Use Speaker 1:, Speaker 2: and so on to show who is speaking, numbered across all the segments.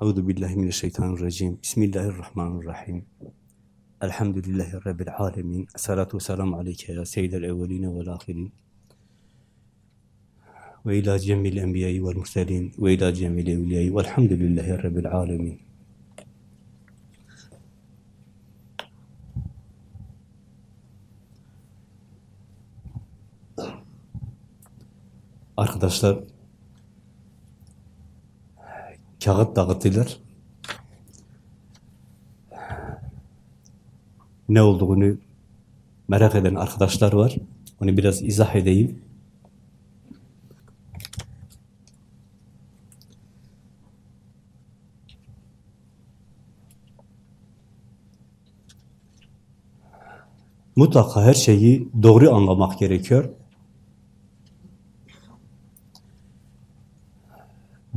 Speaker 1: Euzu billahi mineşşeytanirracim. Bismillahirrahmanirrahim. Elhamdülillahi rabbil alamin. Essalatu vesselamu aleyke ya seyyidel evvelin ve'l ahirin. Ve ila cemil enbiya'i ve'l murselin ve ila cemil evliya'i ve'lhamdülillahi rabbil alamin. Arkadaşlar kağıt dağıttılar. Ne olduğunu merak eden arkadaşlar var. Onu biraz izah edeyim. Mutlaka her şeyi doğru anlamak gerekiyor.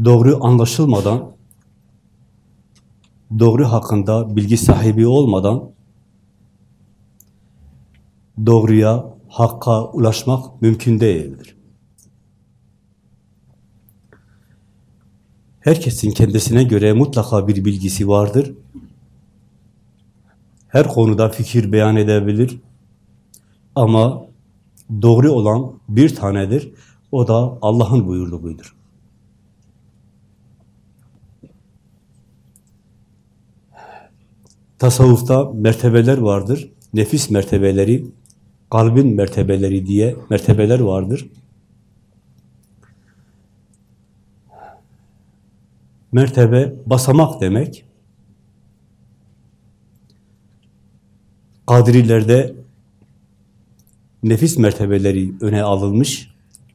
Speaker 1: Doğru anlaşılmadan, doğru hakkında bilgi sahibi olmadan, doğruya, hakka ulaşmak mümkün değildir. Herkesin kendisine göre mutlaka bir bilgisi vardır. Her konuda fikir beyan edebilir. Ama doğru olan bir tanedir. O da Allah'ın buyurduğudur. Tasavvufta mertebeler vardır. Nefis mertebeleri, kalbin mertebeleri diye mertebeler vardır. Mertebe basamak demek. Kadrilerde nefis mertebeleri öne alınmış.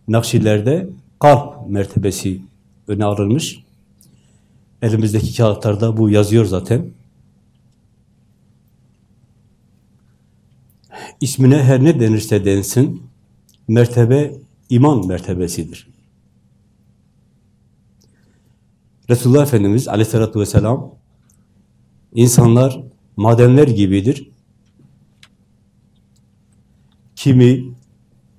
Speaker 1: Nakşilerde kalp mertebesi öne alınmış. Elimizdeki kağıtlarda bu yazıyor zaten. İsmine her ne denirse densin, mertebe iman mertebesidir. Resulullah Efendimiz aleyhissalatü vesselam, insanlar madenler gibidir. Kimi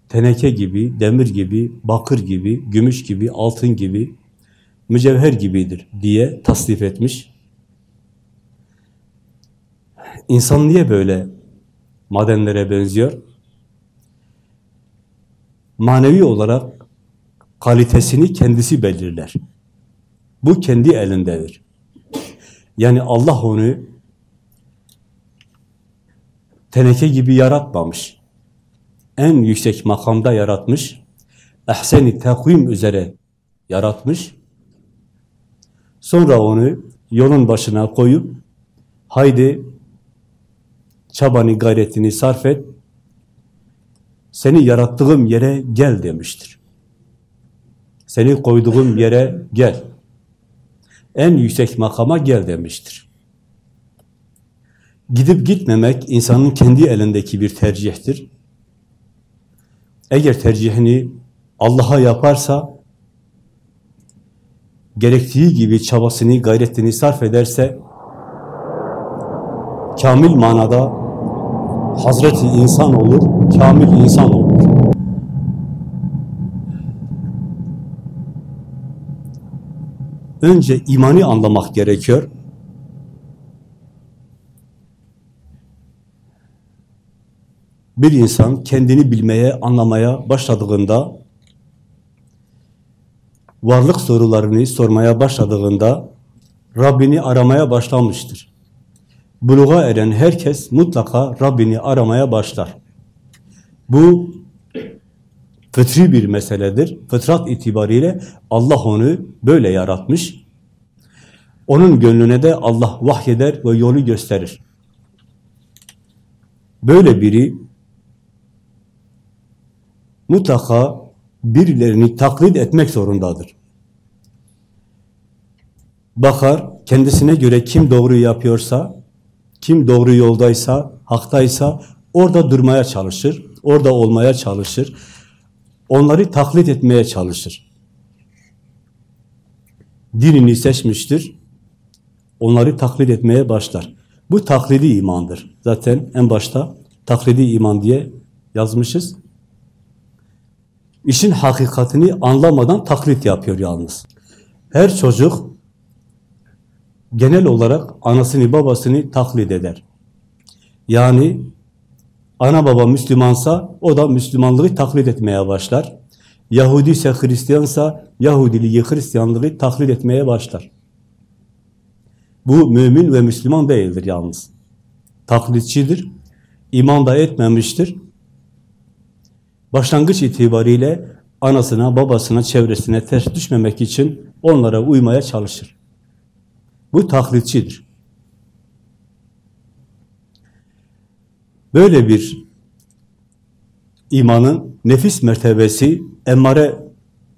Speaker 1: teneke gibi, demir gibi, bakır gibi, gümüş gibi, altın gibi, mücevher gibidir diye tasnif etmiş. İnsan niye böyle madenlere benziyor. Manevi olarak kalitesini kendisi belirler. Bu kendi elindedir. Yani Allah onu teneke gibi yaratmamış. En yüksek makamda yaratmış. Ehsen-i takvim üzere yaratmış. Sonra onu yolun başına koyup haydi çabanı, gayretini sarf et, seni yarattığım yere gel demiştir. Seni koyduğum yere gel. En yüksek makama gel demiştir. Gidip gitmemek insanın kendi elindeki bir tercihtir. Eğer tercihini Allah'a yaparsa, gerektiği gibi çabasını, gayretini sarf ederse, kamil manada Hazreti insan olur, kamil insan olur. Önce imani anlamak gerekiyor. Bir insan kendini bilmeye, anlamaya başladığında, varlık sorularını sormaya başladığında, Rabbini aramaya başlamıştır buluğa eren herkes mutlaka Rabbini aramaya başlar. Bu fıtri bir meseledir. Fıtrat itibariyle Allah onu böyle yaratmış. Onun gönlüne de Allah vahyeder ve yolu gösterir. Böyle biri mutlaka birilerini taklit etmek zorundadır. Bakar, kendisine göre kim doğru yapıyorsa, kim doğru yoldaysa, haktaysa orada durmaya çalışır, orada olmaya çalışır. Onları taklit etmeye çalışır. Dinini seçmiştir, onları taklit etmeye başlar. Bu taklidi imandır. Zaten en başta taklidi iman diye yazmışız. İşin hakikatini anlamadan taklit yapıyor yalnız. Her çocuk genel olarak anasını babasını taklit eder. Yani ana baba Müslümansa o da Müslümanlığı taklit etmeye başlar. Yahudi ise Hristiyansa Yahudiliği, Hristiyanlığı taklit etmeye başlar. Bu mümin ve Müslüman değildir yalnız. Taklitçidir, iman da etmemiştir. Başlangıç itibariyle anasına, babasına, çevresine ters düşmemek için onlara uymaya çalışır. Bu taklitçidir. Böyle bir imanın nefis mertebesi emmare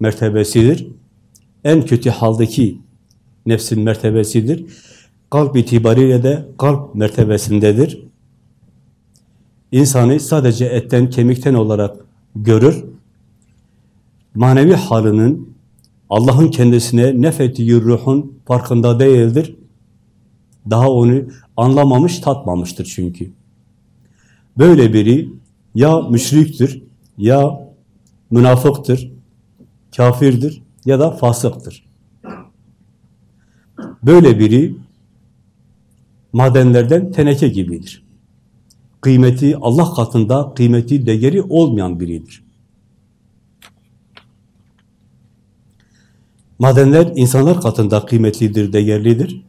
Speaker 1: mertebesidir. En kötü haldeki nefsin mertebesidir. Kalp itibariyle de kalp mertebesindedir. İnsanı sadece etten, kemikten olarak görür. Manevi halinin Allah'ın kendisine nefettiği ruhun farkında değildir. Daha onu anlamamış, tatmamıştır çünkü. Böyle biri ya müşriktir, ya münafıktır, kafirdir ya da fasıktır. Böyle biri madenlerden teneke gibidir. Kıymeti Allah katında kıymeti değeri olmayan biridir. Madenler insanlar katında kıymetlidir, değerlidir.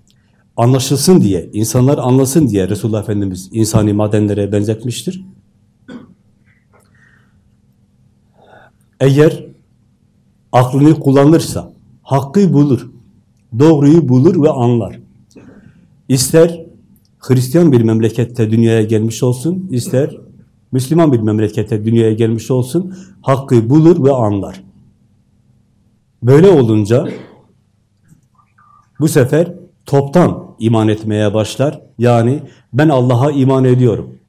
Speaker 1: Anlaşılsın diye, insanlar anlasın diye Resulullah Efendimiz insani madenlere benzetmiştir. Eğer aklını kullanırsa, hakkı bulur, doğruyu bulur ve anlar. İster Hristiyan bir memlekette dünyaya gelmiş olsun, ister Müslüman bir memlekette dünyaya gelmiş olsun, hakkı bulur ve anlar. Böyle olunca bu sefer toptan iman etmeye başlar. Yani ben Allah'a iman ediyorum.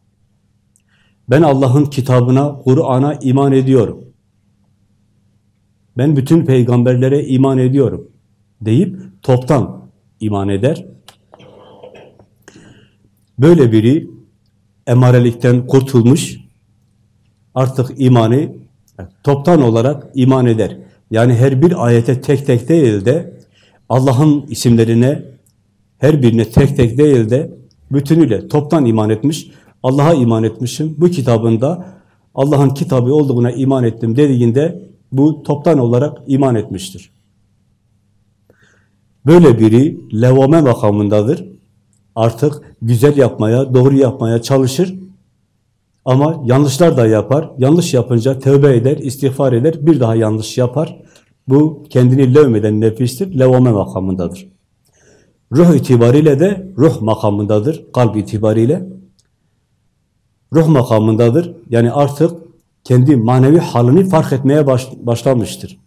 Speaker 1: Ben Allah'ın kitabına, Kur'an'a iman ediyorum. Ben bütün peygamberlere iman ediyorum deyip toptan iman eder. Böyle biri emarelikten kurtulmuş, artık imanı toptan olarak iman eder. Yani her bir ayete tek tek değil de Allah'ın isimlerine her birine tek tek değil de bütünüyle toptan iman etmiş. Allah'a iman etmişim. Bu kitabında Allah'ın kitabı olduğuna iman ettim dediğinde bu toptan olarak iman etmiştir. Böyle biri levame makamındadır. Artık güzel yapmaya, doğru yapmaya çalışır. Ama yanlışlar da yapar. Yanlış yapınca tövbe eder, istiğfar eder, bir daha yanlış yapar. Bu kendini levmeden nefistir, levame makamındadır. Ruh itibariyle de ruh makamındadır, kalp itibariyle. Ruh makamındadır. Yani artık kendi manevi halini fark etmeye baş, başlamıştır.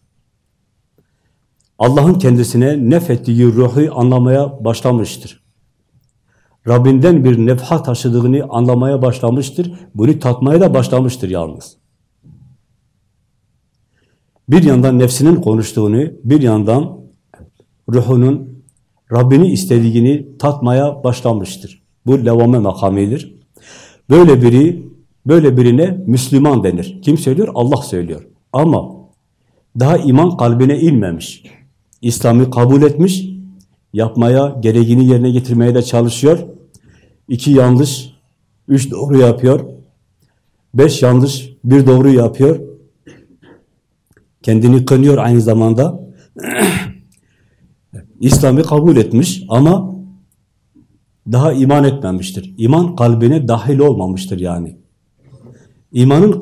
Speaker 1: Allah'ın kendisine nefettiği ruhu anlamaya başlamıştır. Rabbinden bir nefha taşıdığını anlamaya başlamıştır. Bunu tatmaya da başlamıştır yalnız. Bir yandan nefsinin konuştuğunu, bir yandan ruhunun Rabbini istediğini tatmaya başlamıştır. Bu levame makamidir. Böyle biri, böyle birine Müslüman denir. Kim söylüyor? Allah söylüyor. Ama daha iman kalbine inmemiş. İslam'ı kabul etmiş, yapmaya, gereğini yerine getirmeye de çalışıyor. İki yanlış, üç doğru yapıyor. Beş yanlış, bir doğru yapıyor. Kendini kınıyor aynı zamanda. İslam'ı kabul etmiş ama daha iman etmemiştir. İman kalbine dahil olmamıştır yani. İmanın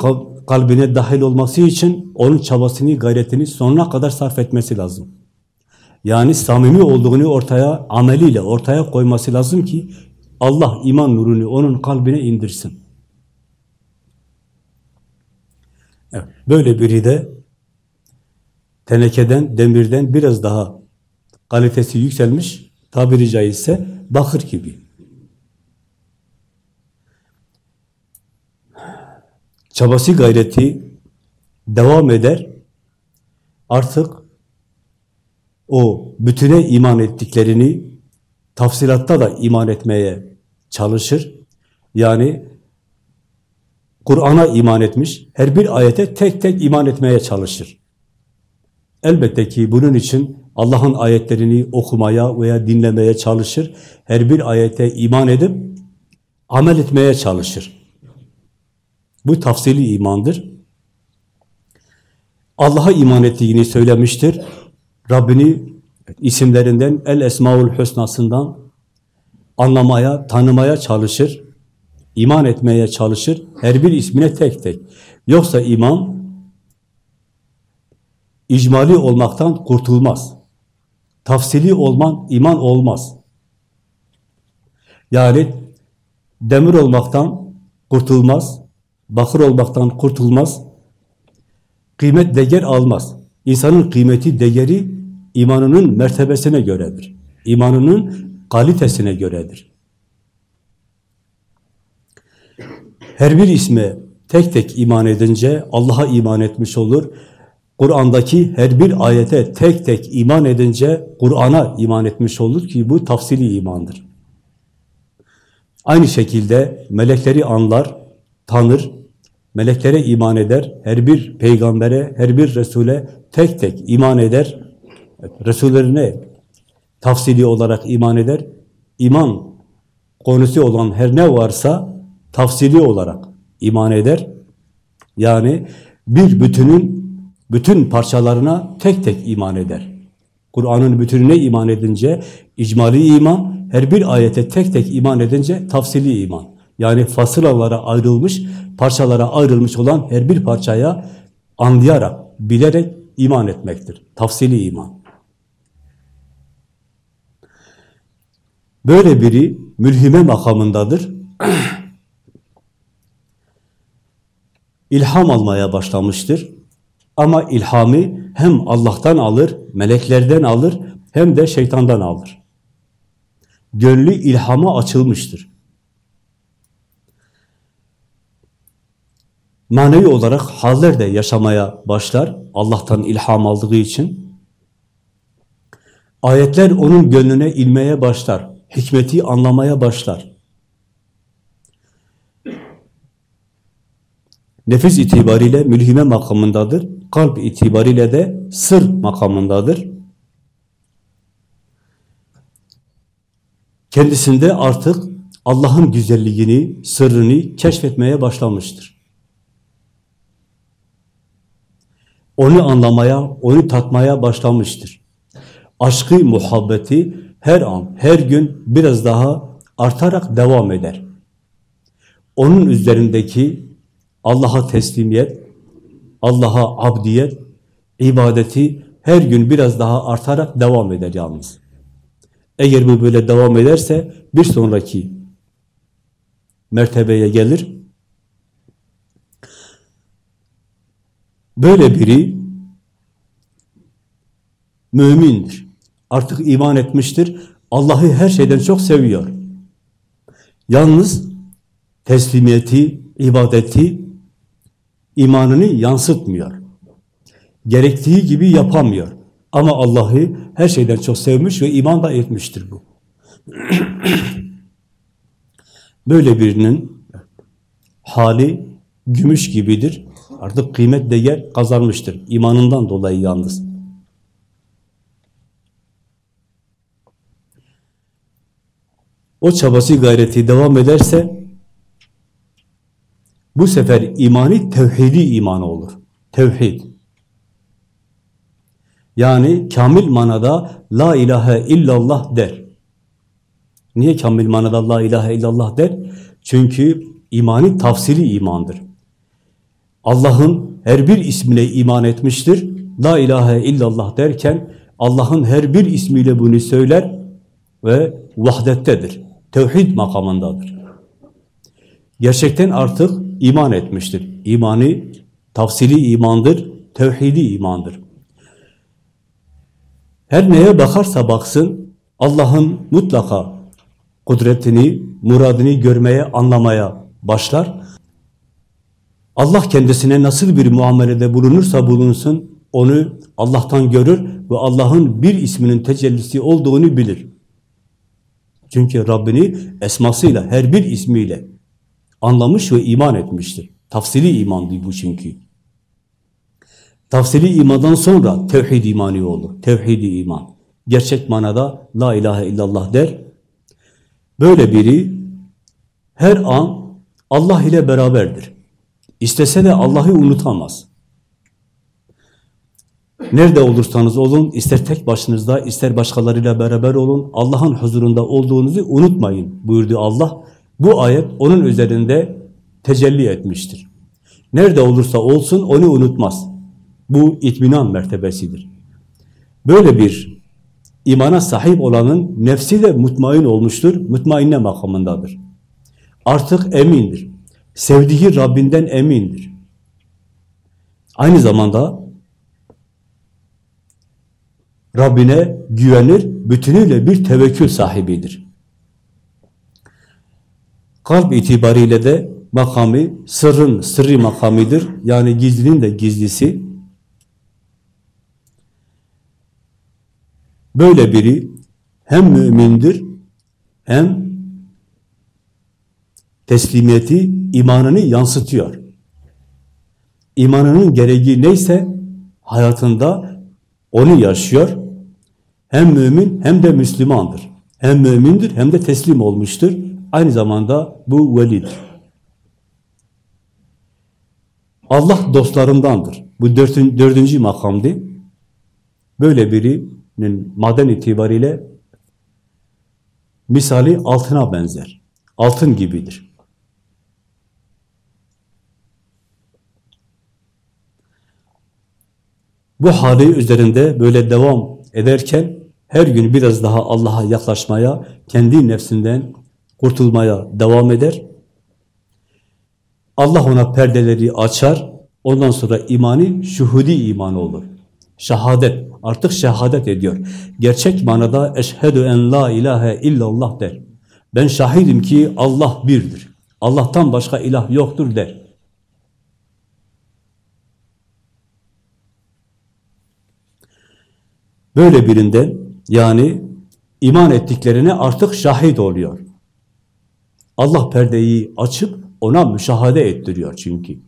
Speaker 1: kalbine dahil olması için onun çabasını, gayretini sonuna kadar sarf etmesi lazım. Yani samimi olduğunu ortaya, ameliyle ortaya koyması lazım ki Allah iman nurunu onun kalbine indirsin. Evet, böyle biri de tenekeden, demirden biraz daha kalitesi yükselmiş, tabiri caizse bakır gibi. Çabası gayreti devam eder. Artık o bütüne iman ettiklerini tafsilatta da iman etmeye çalışır. Yani Kur'an'a iman etmiş, her bir ayete tek tek iman etmeye çalışır. Elbette ki bunun için Allah'ın ayetlerini okumaya veya dinlemeye çalışır. Her bir ayete iman edip amel etmeye çalışır. Bu tafsili imandır. Allah'a iman ettiğini söylemiştir. Rabbini isimlerinden El Esmaül Hüsna'sından anlamaya, tanımaya çalışır. iman etmeye çalışır. Her bir ismine tek tek. Yoksa iman icmali olmaktan kurtulmaz. Tafsili olman iman olmaz. Yani demir olmaktan kurtulmaz, bakır olmaktan kurtulmaz, kıymet değer almaz. İnsanın kıymeti, değeri imanının mertebesine göredir. İmanının kalitesine göredir. Her bir isme tek tek iman edince Allah'a iman etmiş olur. Kur'an'daki her bir ayete tek tek iman edince Kur'an'a iman etmiş olur ki bu tafsili imandır. Aynı şekilde melekleri anlar, tanır, meleklere iman eder, her bir peygambere, her bir Resul'e tek tek iman eder, Resullerine tafsili olarak iman eder, iman konusu olan her ne varsa tafsili olarak iman eder. Yani bir bütünün bütün parçalarına tek tek iman eder. Kur'an'ın bütününe iman edince icmali iman, her bir ayete tek tek iman edince tafsili iman. Yani fasılalara ayrılmış, parçalara ayrılmış olan her bir parçaya anlayarak, bilerek iman etmektir. Tafsili iman. Böyle biri mülhime makamındadır. İlham almaya başlamıştır. Ama ilhamı hem Allah'tan alır, meleklerden alır, hem de şeytandan alır. Gönlü ilhama açılmıştır. Manevi olarak haller de yaşamaya başlar, Allah'tan ilham aldığı için. Ayetler onun gönlüne ilmeye başlar, hikmeti anlamaya başlar. Nefis itibariyle mülhime makamındadır kalp itibariyle de sır makamındadır. Kendisinde artık Allah'ın güzelliğini, sırrını keşfetmeye başlamıştır. Onu anlamaya, onu tatmaya başlamıştır. Aşkı, muhabbeti her an, her gün biraz daha artarak devam eder. Onun üzerindeki Allah'a teslimiyet, Allah'a abdiyet, ibadeti her gün biraz daha artarak devam eder yalnız. Eğer bu böyle devam ederse bir sonraki mertebeye gelir. Böyle biri mümindir. Artık iman etmiştir. Allah'ı her şeyden çok seviyor. Yalnız teslimiyeti, ibadeti imanını yansıtmıyor. Gerektiği gibi yapamıyor. Ama Allah'ı her şeyden çok sevmiş ve iman da etmiştir bu. Böyle birinin hali gümüş gibidir. Artık kıymet değer kazanmıştır. İmanından dolayı yalnız. O çabası gayreti devam ederse bu sefer imani tevhidi imanı olur. Tevhid. Yani kamil manada la ilahe illallah der. Niye kamil manada la ilahe illallah der? Çünkü imani tafsili imandır. Allah'ın her bir ismine iman etmiştir. La ilahe illallah derken Allah'ın her bir ismiyle bunu söyler ve vahdettedir. Tevhid makamındadır. Gerçekten artık iman etmiştir. İmanı tafsili imandır, tevhidi imandır. Her neye bakarsa baksın, Allah'ın mutlaka kudretini, muradını görmeye, anlamaya başlar. Allah kendisine nasıl bir muamelede bulunursa bulunsun, onu Allah'tan görür ve Allah'ın bir isminin tecellisi olduğunu bilir. Çünkü Rabbini esmasıyla, her bir ismiyle anlamış ve iman etmiştir. Tafsili imandı bu çünkü. Tafsili imandan sonra tevhid imani olur. Tevhidi iman. Gerçek manada la ilahe illallah der. Böyle biri her an Allah ile beraberdir. İstese de Allah'ı unutamaz. Nerede olursanız olun, ister tek başınızda, ister başkalarıyla beraber olun, Allah'ın huzurunda olduğunuzu unutmayın buyurdu Allah. Bu ayet onun üzerinde tecelli etmiştir. Nerede olursa olsun onu unutmaz. Bu itminan mertebesidir. Böyle bir imana sahip olanın nefsi de mutmain olmuştur, mutmainne makamındadır. Artık emindir. Sevdiği Rabbinden emindir. Aynı zamanda Rabbine güvenir, bütünüyle bir tevekkül sahibidir. Kalp itibariyle de makamı sırrın sırrı makamidir. Yani gizlinin de gizlisi. Böyle biri hem mümindir hem teslimiyeti, imanını yansıtıyor. İmanının gereği neyse hayatında onu yaşıyor. Hem mümin hem de Müslümandır. Hem mümindir hem de teslim olmuştur. Aynı zamanda bu velidir. Allah dostlarındandır. Bu dördüncü, dördüncü makamdı. Böyle birinin maden itibariyle misali altına benzer. Altın gibidir. Bu hali üzerinde böyle devam ederken her gün biraz daha Allah'a yaklaşmaya, kendi nefsinden kurtulmaya devam eder. Allah ona perdeleri açar. Ondan sonra imani şuhudi iman olur. Şehadet. Artık şehadet ediyor. Gerçek manada eşhedü en la ilahe illallah der. Ben şahidim ki Allah birdir. Allah'tan başka ilah yoktur der. Böyle birinden yani iman ettiklerine artık şahit oluyor. Allah perdeyi açıp ona müşahede ettiriyor çünkü.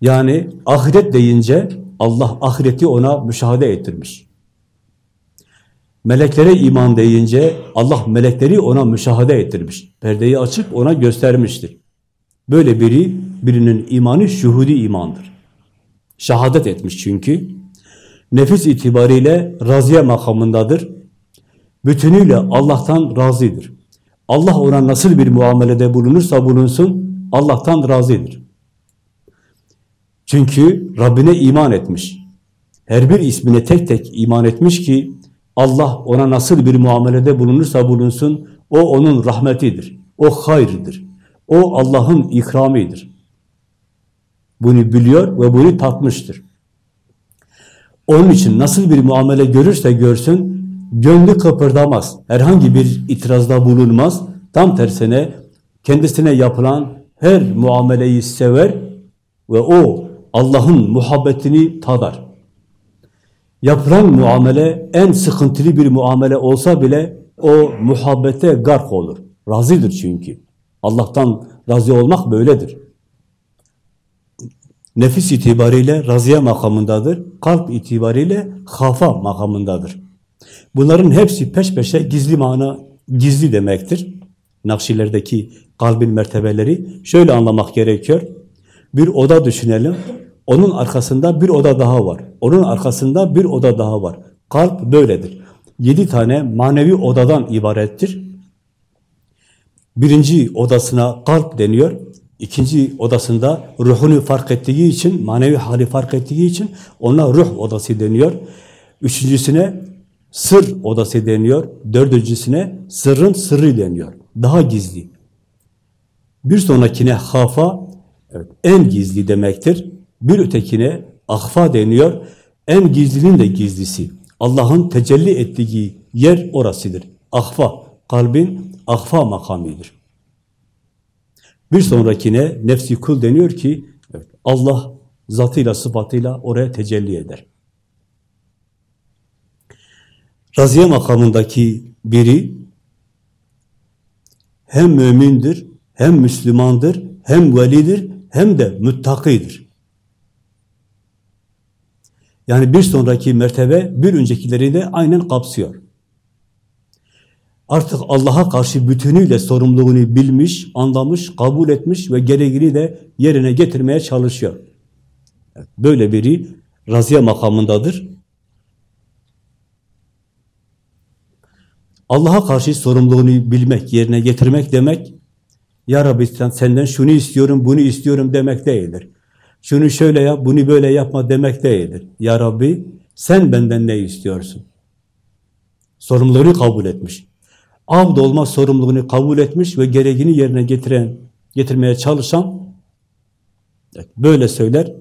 Speaker 1: Yani ahiret deyince Allah ahireti ona müşahede ettirmiş. Meleklere iman deyince Allah melekleri ona müşahede ettirmiş. Perdeyi açıp ona göstermiştir. Böyle biri, birinin imanı şuhudi imandır. Şahadet etmiş çünkü. Nefis itibariyle raziye makamındadır. Bütünüyle Allah'tan razıdır. Allah ona nasıl bir muamelede bulunursa bulunsun, Allah'tan razıdır. Çünkü Rabbine iman etmiş. Her bir ismine tek tek iman etmiş ki, Allah ona nasıl bir muamelede bulunursa bulunsun, o onun rahmetidir, o hayırdır, o Allah'ın ikramidir. Bunu biliyor ve bunu tatmıştır. Onun için nasıl bir muamele görürse görsün, gönlü kıpırdamaz, herhangi bir itirazda bulunmaz, tam tersine kendisine yapılan her muameleyi sever ve o Allah'ın muhabbetini tadar. Yapılan muamele en sıkıntılı bir muamele olsa bile o muhabbete gark olur. Razıdır çünkü. Allah'tan razı olmak böyledir. Nefis itibariyle razıya makamındadır. Kalp itibariyle hafa makamındadır. Bunların hepsi peş peşe gizli mana, gizli demektir. Nakşilerdeki kalbin mertebeleri şöyle anlamak gerekiyor. Bir oda düşünelim. Onun arkasında bir oda daha var. Onun arkasında bir oda daha var. Kalp böyledir. Yedi tane manevi odadan ibarettir. Birinci odasına kalp deniyor. İkinci odasında ruhunu fark ettiği için, manevi hali fark ettiği için ona ruh odası deniyor. Üçüncüsüne sır odası deniyor. Dördüncüsüne sırrın sırrı deniyor. Daha gizli. Bir sonrakine hafa, evet, en gizli demektir. Bir ötekine ahfa deniyor. En gizlinin de gizlisi. Allah'ın tecelli ettiği yer orasıdır. Ahfa, kalbin ahfa makamidir. Bir sonrakine nefsi kul deniyor ki Allah zatıyla sıfatıyla oraya tecelli eder. Raziye makamındaki biri hem mümindir, hem Müslümandır, hem velidir, hem de müttakidir. Yani bir sonraki mertebe bir öncekileri de aynen kapsıyor. Artık Allah'a karşı bütünüyle sorumluluğunu bilmiş, anlamış, kabul etmiş ve gereğini de yerine getirmeye çalışıyor. Böyle biri razıya makamındadır. Allah'a karşı sorumluluğunu bilmek, yerine getirmek demek, Ya Rabbi sen, senden şunu istiyorum, bunu istiyorum demek değildir. Şunu şöyle yap, bunu böyle yapma demek değildir. Ya Rabbi sen benden ne istiyorsun? Sorumluluğunu kabul etmiş. Abd olma sorumluluğunu kabul etmiş ve gereğini yerine getiren, getirmeye çalışan böyle söyler.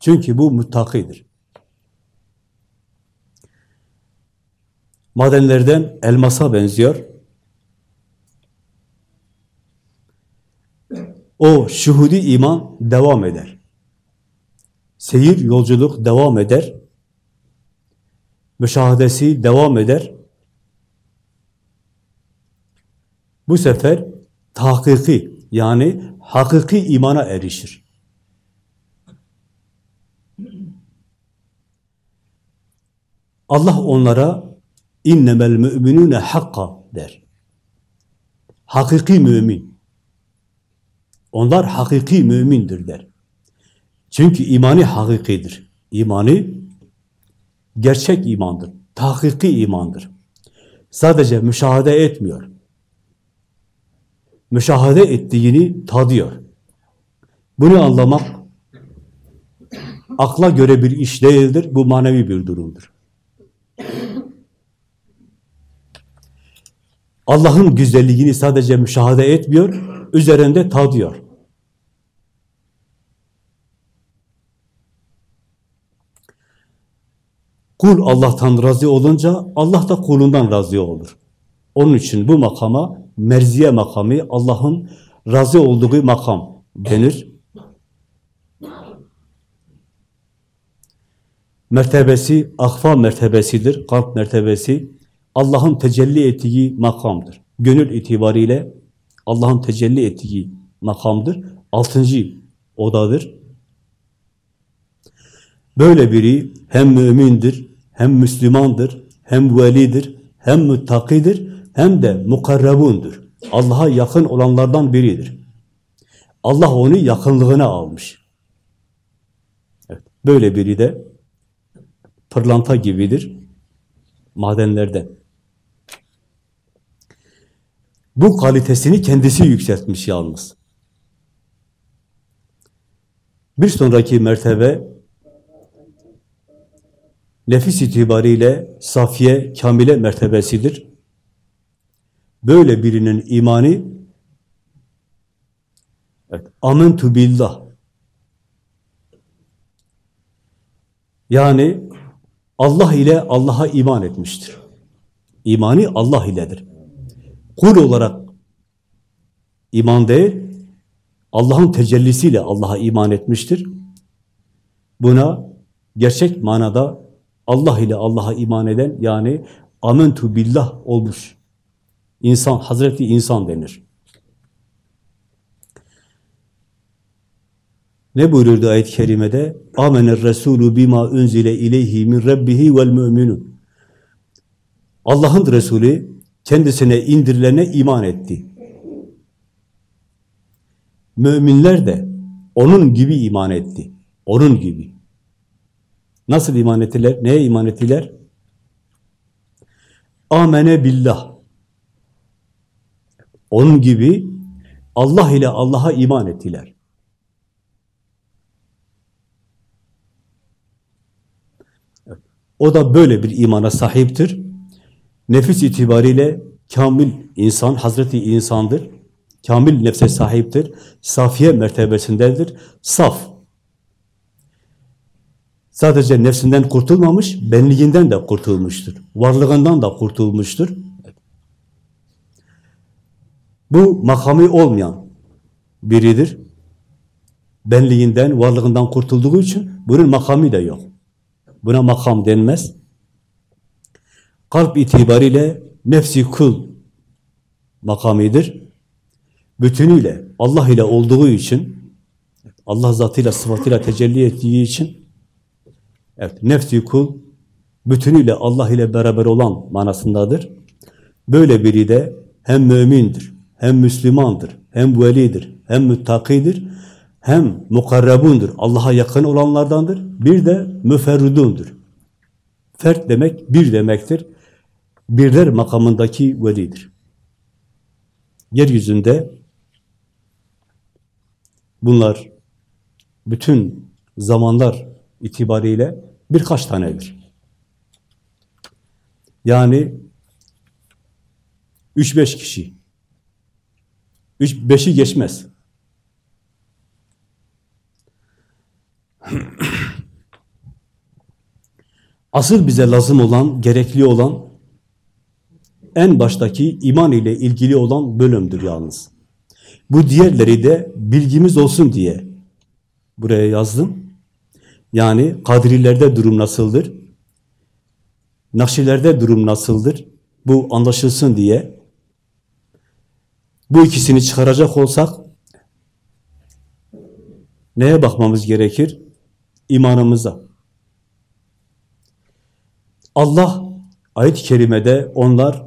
Speaker 1: Çünkü bu muttakidir. Madenlerden elmasa benziyor. O şuhudi iman devam eder. Seyir, yolculuk devam eder. Müşahadesi devam eder. Bu sefer tahkiki yani hakiki imana erişir. Allah onlara innemel müminune hakka der. Hakiki mümin. Onlar hakiki mümindir der. Çünkü imani hakikidir. İmanı gerçek imandır. Tahkiki imandır. Sadece müşahede etmiyor. Müşahede ettiğini tadıyor. Bunu anlamak akla göre bir iş değildir. Bu manevi bir durumdur. Allah'ın güzelliğini sadece müşahede etmiyor, üzerinde tadıyor. Kul Allah'tan razı olunca Allah da kulundan razı olur. Onun için bu makama merziye makamı Allah'ın razı olduğu makam denir. Mertebesi akfa mertebesidir, kalp mertebesi. Allah'ın tecelli ettiği makamdır. Gönül itibariyle Allah'ın tecelli ettiği makamdır. Altıncı odadır. Böyle biri hem mümindir, hem Müslümandır, hem velidir, hem muttakidir, hem de mukarrabundur. Allah'a yakın olanlardan biridir. Allah onu yakınlığına almış. Evet, böyle biri de pırlanta gibidir madenlerden. Bu kalitesini kendisi yükseltmiş yalnız. Bir sonraki mertebe nefis itibariyle safiye, kamile mertebesidir. Böyle birinin imanı evet, amentu billah yani Allah ile Allah'a iman etmiştir. İmanı Allah iledir. Kul olarak iman değil, Allah'ın tecellisiyle Allah'a iman etmiştir. Buna gerçek manada Allah ile Allah'a iman eden yani amentu billah olmuş. İnsan, Hazreti insan denir. Ne buyurdu ayet-i kerimede? Amener Resulü bima unzile ileyhi min rabbihi vel müminun. Allah'ın Resulü kendisine indirilene iman etti. Müminler de onun gibi iman etti. Onun gibi. Nasıl iman ettiler? Neye iman ettiler? Amene billah. Onun gibi Allah ile Allah'a iman ettiler. O da böyle bir imana sahiptir. Nefis itibariyle kamil insan, Hazreti insandır. Kamil nefse sahiptir. Safiye mertebesindedir. Saf. Sadece nefsinden kurtulmamış, benliğinden de kurtulmuştur. Varlığından da kurtulmuştur. Bu makamı olmayan biridir. Benliğinden, varlığından kurtulduğu için bunun makamı da yok. Buna makam denmez. Kalp itibariyle nefsi kul makamidir. Bütünüyle Allah ile olduğu için, Allah zatıyla, sıfatıyla tecelli ettiği için Evet, nefsi kul bütünüyle Allah ile beraber olan manasındadır. Böyle biri de hem mümindir, hem Müslümandır, hem velidir, hem müttakidir, hem mukarrabundur, Allah'a yakın olanlardandır. Bir de müferrudundur. Fert demek bir demektir. Birler makamındaki velidir. Yeryüzünde bunlar bütün zamanlar itibariyle birkaç tanedir. Yani üç beş kişi. Üç, beşi geçmez. Asıl bize lazım olan, gerekli olan en baştaki iman ile ilgili olan bölümdür yalnız. Bu diğerleri de bilgimiz olsun diye buraya yazdım. Yani kadrilerde durum nasıldır? Nakşilerde durum nasıldır? Bu anlaşılsın diye bu ikisini çıkaracak olsak neye bakmamız gerekir? İmanımıza. Allah ayet-i kerimede onlar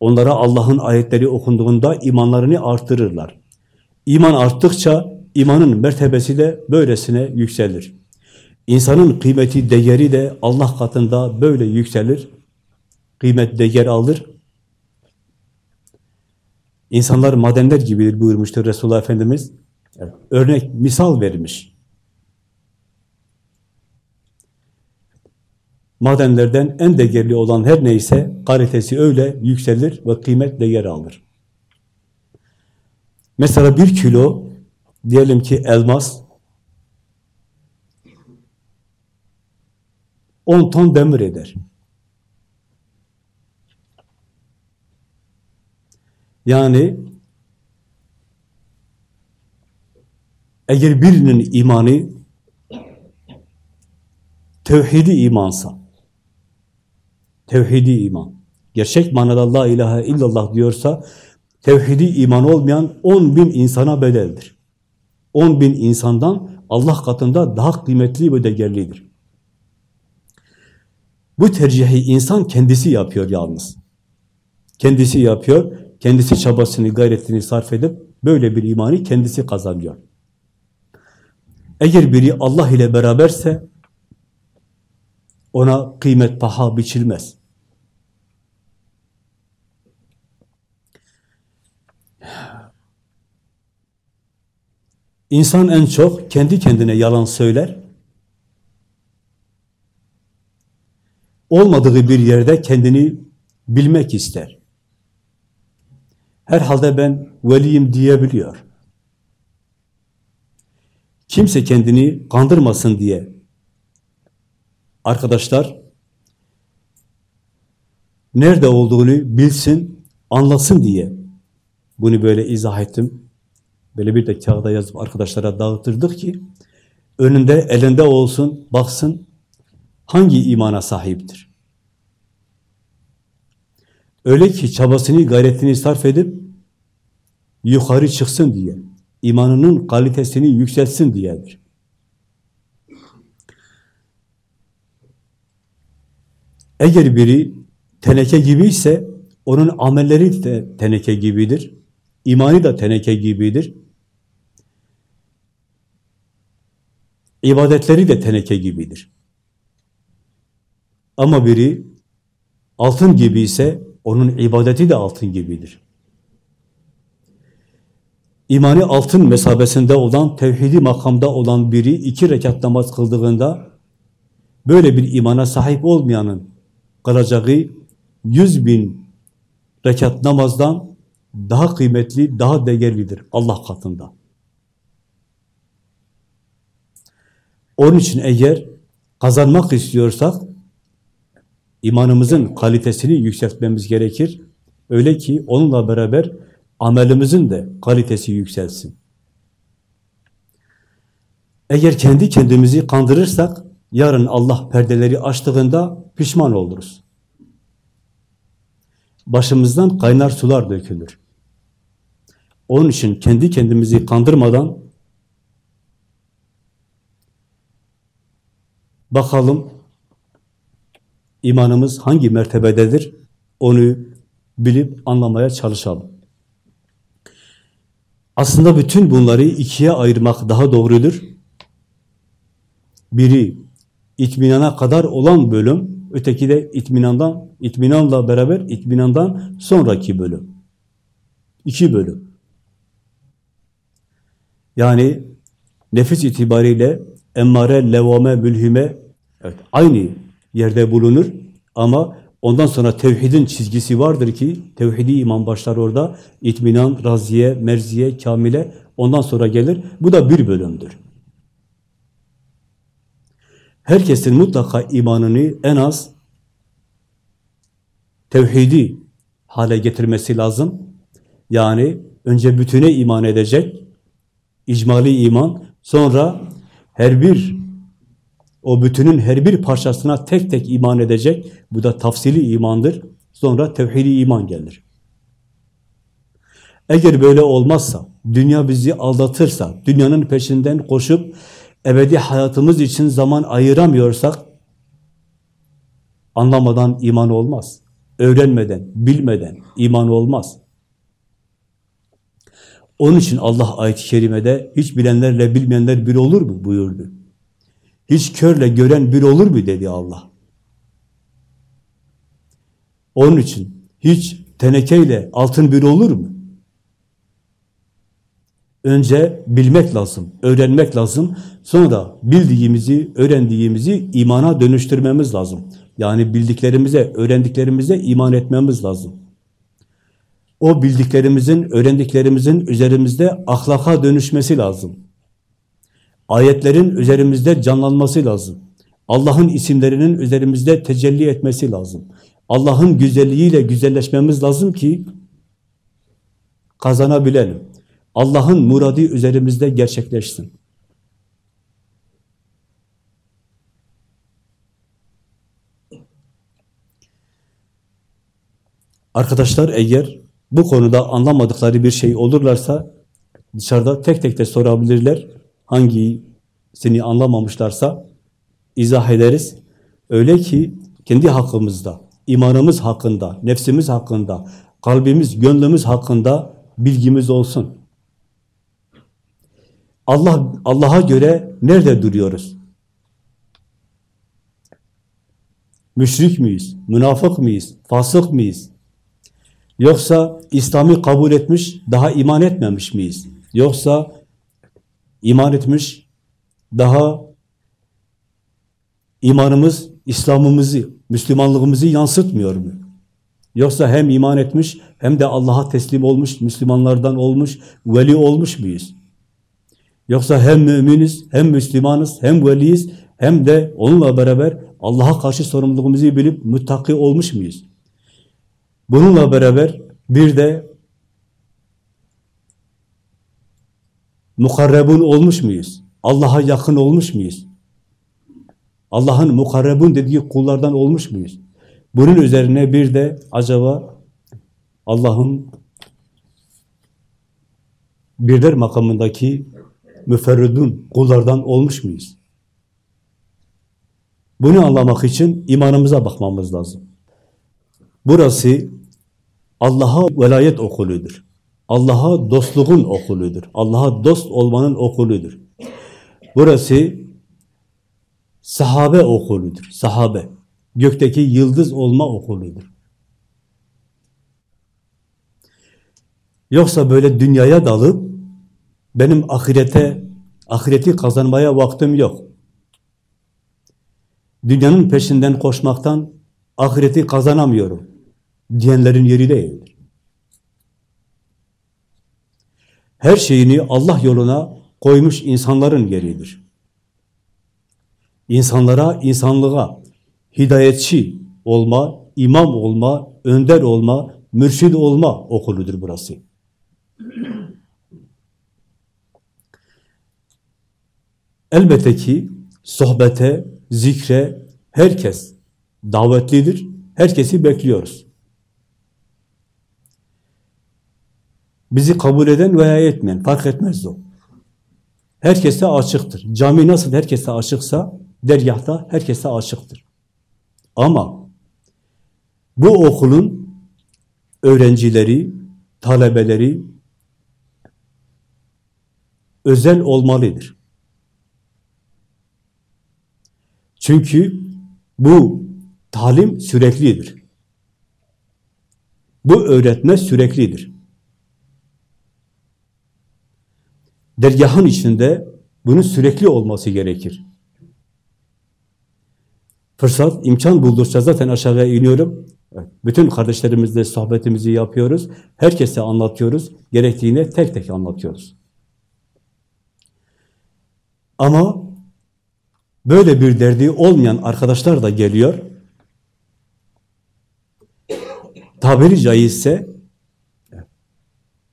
Speaker 1: onlara Allah'ın ayetleri okunduğunda imanlarını artırırlar. İman arttıkça imanın mertebesi de böylesine yükselir. İnsanın kıymeti, değeri de Allah katında böyle yükselir. Kıymet, değer alır. İnsanlar madenler gibidir buyurmuştur Resulullah Efendimiz. Örnek, misal vermiş. Madenlerden en değerli olan her neyse kalitesi öyle yükselir ve kıymet değer alır. Mesela bir kilo diyelim ki elmas 10 ton demir eder. Yani eğer birinin imanı tevhidi imansa, tevhidi iman, gerçek manada la ilahe illallah diyorsa, tevhidi iman olmayan 10 bin insana bedeldir. 10 bin insandan Allah katında daha kıymetli ve değerlidir. Bu tercihi insan kendisi yapıyor yalnız. Kendisi yapıyor, kendisi çabasını, gayretini sarf edip böyle bir imanı kendisi kazanıyor. Eğer biri Allah ile beraberse ona kıymet paha biçilmez. İnsan en çok kendi kendine yalan söyler. Olmadığı bir yerde kendini bilmek ister. Herhalde ben veliyim diyebiliyor. Kimse kendini kandırmasın diye. Arkadaşlar, nerede olduğunu bilsin, anlasın diye. Bunu böyle izah ettim. Böyle bir de kağıda yazıp arkadaşlara dağıtırdık ki, önünde, elinde olsun, baksın, hangi imana sahiptir? Öyle ki çabasını, gayretini sarf edip yukarı çıksın diye, imanının kalitesini yükseltsin diyedir. Eğer biri teneke gibi ise onun amelleri de teneke gibidir. İmanı da teneke gibidir. İbadetleri de teneke gibidir. Ama biri altın gibi ise onun ibadeti de altın gibidir. İmanı altın mesabesinde olan, tevhidi makamda olan biri iki rekat namaz kıldığında böyle bir imana sahip olmayanın kalacağı yüz bin rekat namazdan daha kıymetli, daha değerlidir Allah katında. Onun için eğer kazanmak istiyorsak imanımızın kalitesini yükseltmemiz gerekir. Öyle ki onunla beraber amelimizin de kalitesi yükselsin. Eğer kendi kendimizi kandırırsak yarın Allah perdeleri açtığında pişman oluruz. Başımızdan kaynar sular dökülür. Onun için kendi kendimizi kandırmadan Bakalım imanımız hangi mertebededir? Onu bilip anlamaya çalışalım. Aslında bütün bunları ikiye ayırmak daha doğrudur. Biri itminana kadar olan bölüm, öteki de itminandan, itminanla beraber itminandan sonraki bölüm. İki bölüm. Yani nefis itibariyle emmare, levame, mülhime evet, aynı yerde bulunur ama ondan sonra tevhidin çizgisi vardır ki tevhidi iman başlar orada. İtminan, raziye, merziye, kamile ondan sonra gelir. Bu da bir bölümdür. Herkesin mutlaka imanını en az tevhidi hale getirmesi lazım. Yani önce bütüne iman edecek, icmali iman, sonra her bir o bütünün her bir parçasına tek tek iman edecek. Bu da tafsili imandır. Sonra tevhidi iman gelir. Eğer böyle olmazsa, dünya bizi aldatırsa, dünyanın peşinden koşup ebedi hayatımız için zaman ayıramıyorsak, anlamadan iman olmaz. Öğrenmeden, bilmeden iman olmaz. Onun için Allah ayet-i kerimede hiç bilenlerle bilmeyenler bir olur mu buyurdu. Hiç körle gören bir olur mu dedi Allah. Onun için hiç tenekeyle altın bir olur mu? Önce bilmek lazım, öğrenmek lazım. Sonra bildiğimizi, öğrendiğimizi imana dönüştürmemiz lazım. Yani bildiklerimize, öğrendiklerimize iman etmemiz lazım. O bildiklerimizin, öğrendiklerimizin üzerimizde ahlaka dönüşmesi lazım. Ayetlerin üzerimizde canlanması lazım. Allah'ın isimlerinin üzerimizde tecelli etmesi lazım. Allah'ın güzelliğiyle güzelleşmemiz lazım ki kazanabilelim. Allah'ın muradı üzerimizde gerçekleşsin. Arkadaşlar eğer bu konuda anlamadıkları bir şey olurlarsa dışarıda tek tek de sorabilirler. Hangisini anlamamışlarsa izah ederiz. Öyle ki kendi hakkımızda, imanımız hakkında, nefsimiz hakkında, kalbimiz, gönlümüz hakkında bilgimiz olsun. Allah Allah'a göre nerede duruyoruz? Müşrik miyiz? Münafık mıyız? Fasık mıyız? Yoksa İslam'ı kabul etmiş, daha iman etmemiş miyiz? Yoksa iman etmiş, daha imanımız, İslam'ımızı, Müslümanlığımızı yansıtmıyor mu? Yoksa hem iman etmiş, hem de Allah'a teslim olmuş, Müslümanlardan olmuş, veli olmuş muyuz? Yoksa hem müminiz, hem Müslümanız, hem veliyiz, hem de onunla beraber Allah'a karşı sorumluluğumuzu bilip muttaki olmuş muyuz? Bununla beraber bir de mukarrebun olmuş muyuz? Allah'a yakın olmuş muyuz? Allah'ın mukarrebun dediği kullardan olmuş muyuz? Bunun üzerine bir de acaba Allah'ın birler makamındaki müferridun kullardan olmuş muyuz? Bunu anlamak için imanımıza bakmamız lazım. Burası Allah'a velayet okuludur. Allah'a dostluğun okuludur. Allah'a dost olmanın okuludur. Burası sahabe okuludur. Sahabe. Gökteki yıldız olma okuludur. Yoksa böyle dünyaya dalıp benim ahirete, ahireti kazanmaya vaktim yok. Dünyanın peşinden koşmaktan ahireti kazanamıyorum diyenlerin yeri değildir. Her şeyini Allah yoluna koymuş insanların yeridir. İnsanlara, insanlığa hidayetçi olma, imam olma, önder olma, mürşid olma okuludur burası. Elbette ki sohbete, zikre herkes davetlidir. Herkesi bekliyoruz. Bizi kabul eden veya etmeyen fark etmez o. Herkese açıktır. Cami nasıl herkese açıksa dergahta herkese açıktır. Ama bu okulun öğrencileri, talebeleri özel olmalıdır. Çünkü bu talim süreklidir. Bu öğretme süreklidir. Dergahın içinde bunun sürekli olması gerekir. Fırsat, imkan buldukça zaten aşağıya iniyorum. Bütün kardeşlerimizle sohbetimizi yapıyoruz. Herkese anlatıyoruz. Gerektiğine tek tek anlatıyoruz. Ama böyle bir derdi olmayan arkadaşlar da geliyor. Tabiri caizse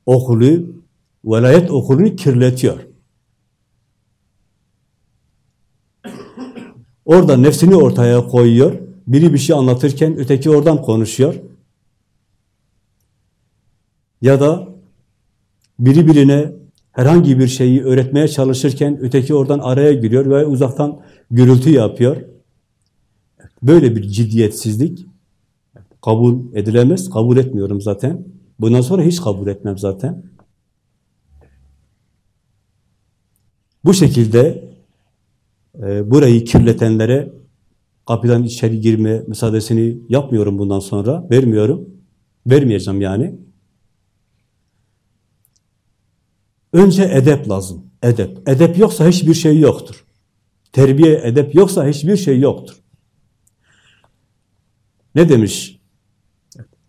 Speaker 1: okulu, velayet okulunu kirletiyor. Orada nefsini ortaya koyuyor. Biri bir şey anlatırken öteki oradan konuşuyor. Ya da biri birine herhangi bir şeyi öğretmeye çalışırken öteki oradan araya giriyor ve uzaktan gürültü yapıyor. Böyle bir ciddiyetsizlik kabul edilemez. Kabul etmiyorum zaten. Bundan sonra hiç kabul etmem zaten. Bu şekilde e, burayı kirletenlere kapıdan içeri girme müsaadesini yapmıyorum bundan sonra. Vermiyorum. Vermeyeceğim yani. Önce edep lazım. Edep. Edep yoksa hiçbir şey yoktur. Terbiye, edep yoksa hiçbir şey yoktur. Ne demiş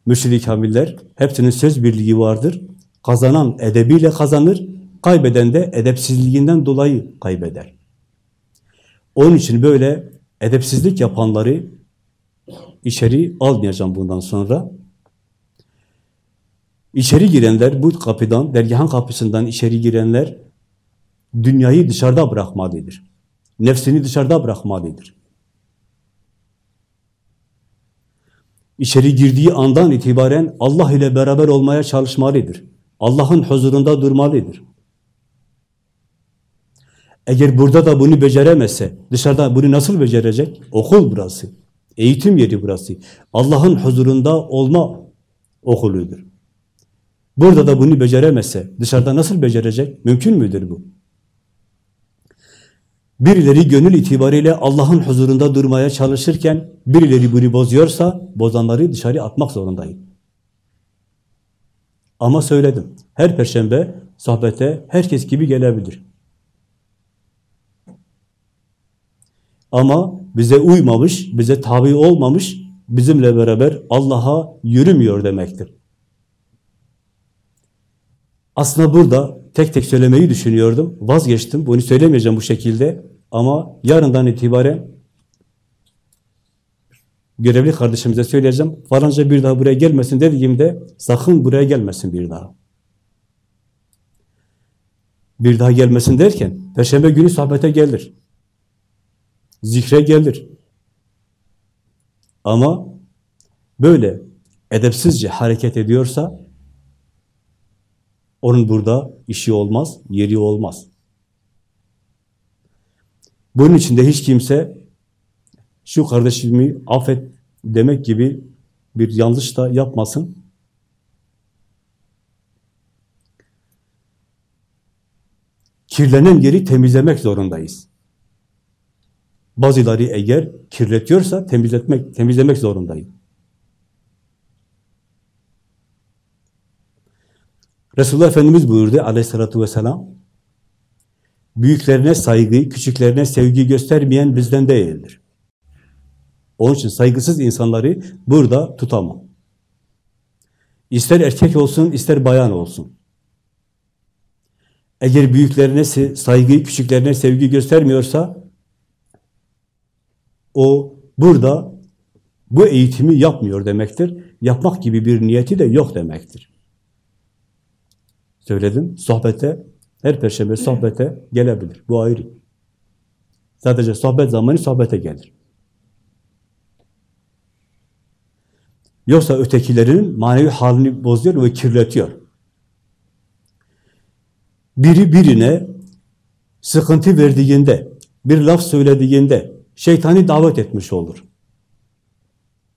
Speaker 1: mürşid-i? Hepsinin söz birliği vardır. Kazanan edebiyle kazanır, kaybeden de edepsizliğinden dolayı kaybeder. Onun için böyle edepsizlik yapanları içeri almayacağım bundan sonra. İçeri girenler, bu kapıdan, dergahın kapısından içeri girenler, dünyayı dışarıda bırakmalıdır. Nefsini dışarıda bırakmalıdır. İçeri girdiği andan itibaren Allah ile beraber olmaya çalışmalıdır. Allah'ın huzurunda durmalıdır. Eğer burada da bunu beceremezse, dışarıda bunu nasıl becerecek? Okul burası. Eğitim yeri burası. Allah'ın huzurunda olma okuludur. Burada da bunu beceremezse, dışarıda nasıl becerecek? Mümkün müdür bu? Birileri gönül itibariyle Allah'ın huzurunda durmaya çalışırken, birileri bunu bozuyorsa, bozanları dışarı atmak zorundayım. Ama söyledim, her perşembe sohbete herkes gibi gelebilir. Ama bize uymamış, bize tabi olmamış, bizimle beraber Allah'a yürümüyor demektir. Aslında burada tek tek söylemeyi düşünüyordum. Vazgeçtim. Bunu söylemeyeceğim bu şekilde. Ama yarından itibaren görevli kardeşimize söyleyeceğim. Falanca bir daha buraya gelmesin dediğimde sakın buraya gelmesin bir daha. Bir daha gelmesin derken Perşembe günü sohbete gelir. Zikre gelir. Ama böyle edepsizce hareket ediyorsa onun burada işi olmaz, yeri olmaz. Bunun için de hiç kimse şu kardeşimi affet demek gibi bir yanlış da yapmasın. Kirlenen yeri temizlemek zorundayız. Bazıları eğer kirletiyorsa temizletmek, temizlemek zorundayım. Resulullah Efendimiz buyurdu aleyhissalatü vesselam, büyüklerine saygı, küçüklerine sevgi göstermeyen bizden değildir. Onun için saygısız insanları burada tutamam. İster erkek olsun, ister bayan olsun. Eğer büyüklerine saygı, küçüklerine sevgi göstermiyorsa, o burada bu eğitimi yapmıyor demektir. Yapmak gibi bir niyeti de yok demektir. Söyledim, sohbete, her perşembe sohbete gelebilir. Bu ayrı. Sadece sohbet zamanı sohbete gelir. Yoksa ötekilerin manevi halini bozuyor ve kirletiyor. Biri birine sıkıntı verdiğinde, bir laf söylediğinde, şeytani davet etmiş olur.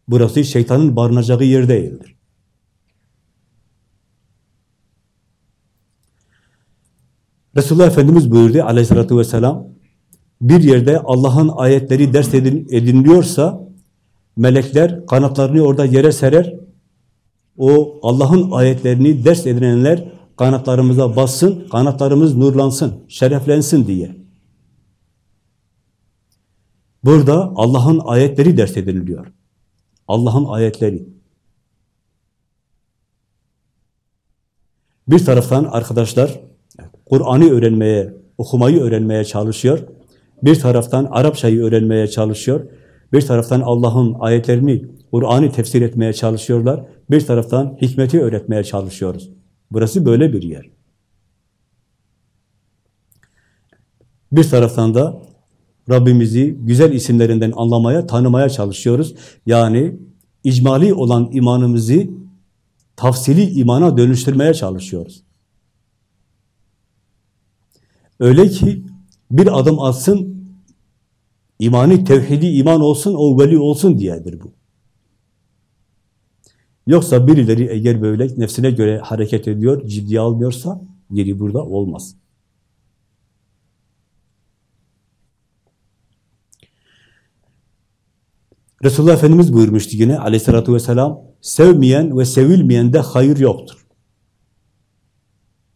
Speaker 1: Burası şeytanın barınacağı yer değildir. Resulullah Efendimiz buyurdu aleyhissalatü vesselam, bir yerde Allah'ın ayetleri ders edin, ediniliyorsa, melekler kanatlarını orada yere serer, o Allah'ın ayetlerini ders edinenler kanatlarımıza bassın, kanatlarımız nurlansın, şereflensin diye. Burada Allah'ın ayetleri ders ediniliyor. Allah'ın ayetleri. Bir taraftan arkadaşlar Kur'an'ı öğrenmeye, okumayı öğrenmeye çalışıyor. Bir taraftan Arapçayı öğrenmeye çalışıyor. Bir taraftan Allah'ın ayetlerini, Kur'an'ı tefsir etmeye çalışıyorlar. Bir taraftan hikmeti öğretmeye çalışıyoruz. Burası böyle bir yer. Bir taraftan da Rabbimizi güzel isimlerinden anlamaya, tanımaya çalışıyoruz. Yani icmali olan imanımızı tafsili imana dönüştürmeye çalışıyoruz. Öyle ki bir adım atsın, imani tevhidi iman olsun, o veli olsun diyedir bu. Yoksa birileri eğer böyle nefsine göre hareket ediyor, ciddiye almıyorsa yeri burada olmaz. Resulullah Efendimiz buyurmuştu yine aleyhissalatü vesselam, sevmeyen ve sevilmeyende hayır yoktur.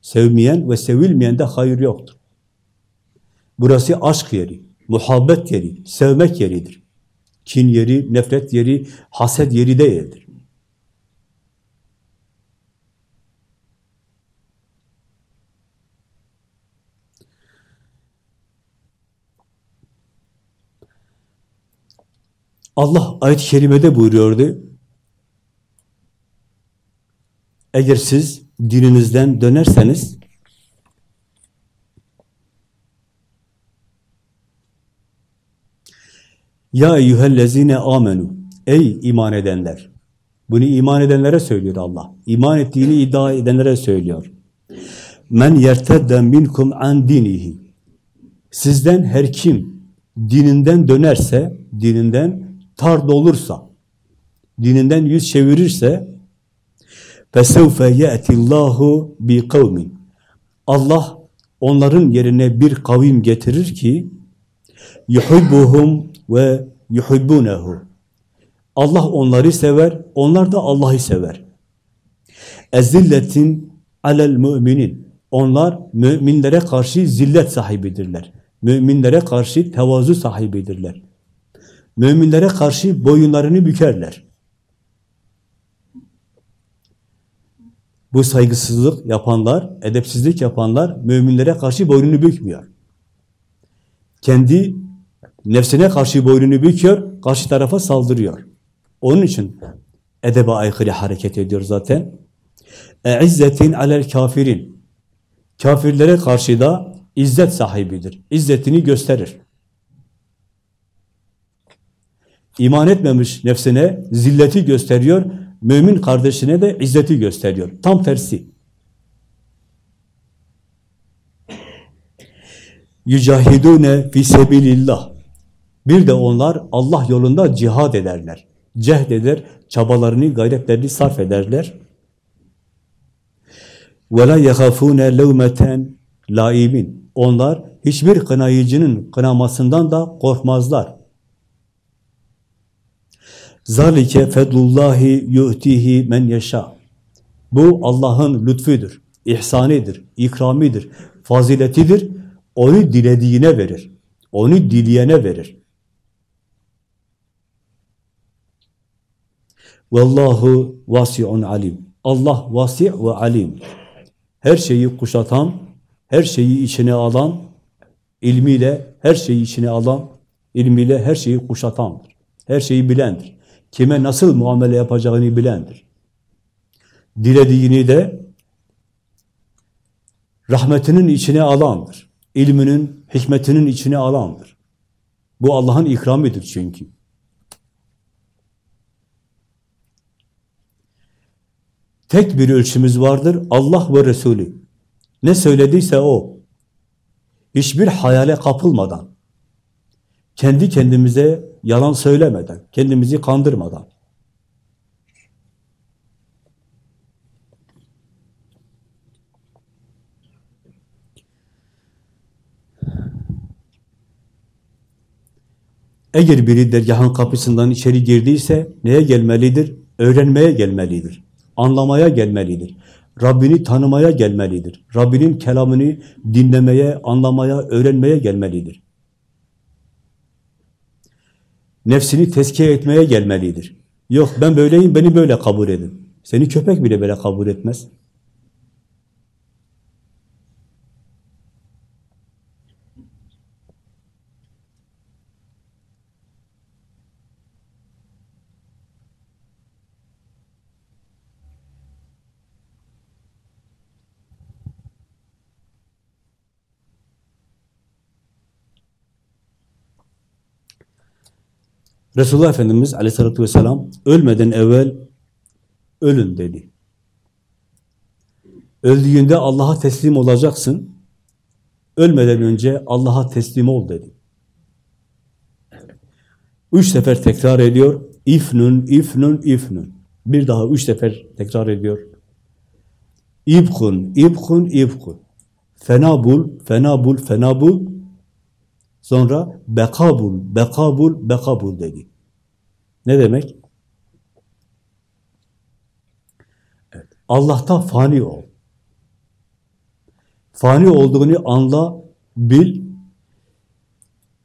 Speaker 1: Sevmeyen ve sevilmeyende hayır yoktur. Burası aşk yeri, muhabbet yeri, sevmek yeridir. Kin yeri, nefret yeri, haset yeri değildir. Allah ayet-i kerimede buyuruyordu. Eğer siz dininizden dönerseniz Ya eyyühellezine amenu Ey iman edenler! Bunu iman edenlere söylüyor Allah. İman ettiğini iddia edenlere söylüyor. Men yertedden minkum an dinihi Sizden her kim dininden dönerse, dininden tard olursa, dininden yüz çevirirse فَسَوْفَ يَأْتِ اللّٰهُ بِقَوْمٍ Allah onların yerine bir kavim getirir ki yuhibbuhum ve yuhibbunehu. Allah onları sever, onlar da Allah'ı sever. Ezilletin alel müminin. Onlar müminlere karşı zillet sahibidirler. Müminlere karşı tevazu sahibidirler. Müminlere karşı boyunlarını bükerler. Bu saygısızlık yapanlar, edepsizlik yapanlar müminlere karşı boynunu bükmüyor. Kendi nefsine karşı boynunu büküyor, karşı tarafa saldırıyor. Onun için edebe aykırı hareket ediyor zaten. İzzetin alel kafirin. Kafirlere karşı da izzet sahibidir. İzzetini gösterir. iman etmemiş nefsine zilleti gösteriyor, mümin kardeşine de izzeti gösteriyor. Tam tersi. Yücahidune fi sebilillah. Bir de onlar Allah yolunda cihad ederler. Cehd eder, çabalarını, gayretlerini sarf ederler. Ve la yahafune levmeten. Onlar hiçbir kınayıcının kınamasından da korkmazlar. Zalike fedlullahi yu'tihi men yeşâ. Bu Allah'ın lütfüdür, ihsanidir, ikramidir, faziletidir. Onu dilediğine verir. Onu dileyene verir. Vallahu vasi'un alim. Allah vasi' ve alim. Her şeyi kuşatan, her şeyi içine alan, ilmiyle her şeyi içine alan, ilmiyle her şeyi kuşatandır. Her şeyi bilendir. Kime nasıl muamele yapacağını bilendir. Dilediğini de rahmetinin içine alandır. İlminin, hikmetinin içine alandır. Bu Allah'ın ikramidir çünkü. Tek bir ölçümüz vardır, Allah ve Resulü. Ne söylediyse o. Hiçbir hayale kapılmadan, Kendi kendimize yalan söylemeden, kendimizi kandırmadan. Eğer biri dergahın kapısından içeri girdiyse neye gelmelidir? Öğrenmeye gelmelidir. Anlamaya gelmelidir. Rabbini tanımaya gelmelidir. Rabbinin kelamını dinlemeye, anlamaya, öğrenmeye gelmelidir. Nefsini tezkiye etmeye gelmelidir. Yok ben böyleyim, beni böyle kabul edin. Seni köpek bile böyle kabul etmez. Resulullah Efendimiz aleyhissalatü vesselam ölmeden evvel ölün dedi. Öldüğünde Allah'a teslim olacaksın. Ölmeden önce Allah'a teslim ol dedi. Üç sefer tekrar ediyor. İfnün, ifnün, ifnün. Bir daha üç sefer tekrar ediyor. İbkun, ibkun, ibkun. Fenabul, fenabul, fenabul. Sonra bekabul, bekabul, bekabul dedi. Ne demek? Allah'ta fani ol. Fani olduğunu anla, bil,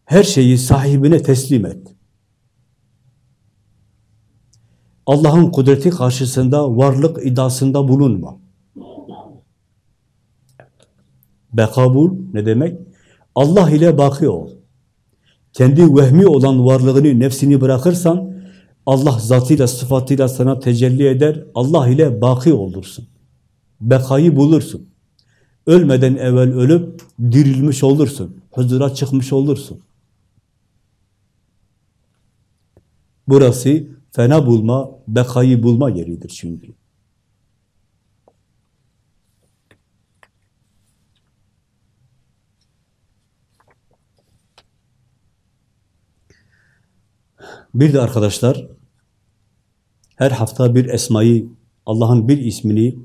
Speaker 1: her şeyi sahibine teslim et. Allah'ın kudreti karşısında varlık iddiasında bulunma. Bekabul ne demek? Allah ile baki ol. Kendi vehmi olan varlığını, nefsini bırakırsan, Allah zatıyla, sıfatıyla sana tecelli eder, Allah ile baki olursun. Bekayı bulursun. Ölmeden evvel ölüp dirilmiş olursun. Huzura çıkmış olursun. Burası fena bulma, bekayı bulma yeridir çünkü. Bir de arkadaşlar, her hafta bir esmayı, Allah'ın bir ismini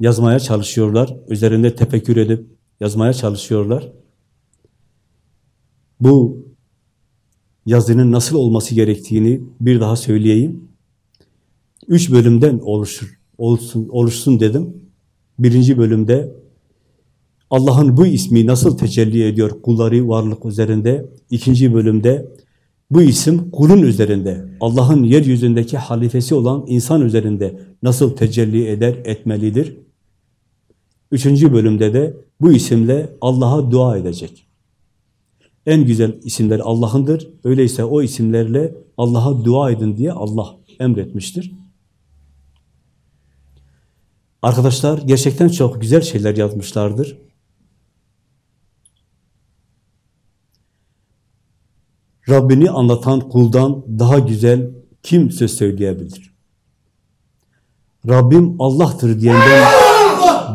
Speaker 1: yazmaya çalışıyorlar. Üzerinde tefekkür edip yazmaya çalışıyorlar. Bu yazının nasıl olması gerektiğini bir daha söyleyeyim. Üç bölümden oluşur, olsun, oluşsun dedim. Birinci bölümde Allah'ın bu ismi nasıl tecelli ediyor kulları varlık üzerinde? İkinci bölümde bu isim kulun üzerinde, Allah'ın yeryüzündeki halifesi olan insan üzerinde nasıl tecelli eder, etmelidir? Üçüncü bölümde de bu isimle Allah'a dua edecek. En güzel isimler Allah'ındır. Öyleyse o isimlerle Allah'a dua edin diye Allah emretmiştir. Arkadaşlar gerçekten çok güzel şeyler yazmışlardır. Rabbini anlatan kuldan daha güzel kim söz söyleyebilir? Rabbim Allah'tır diyenden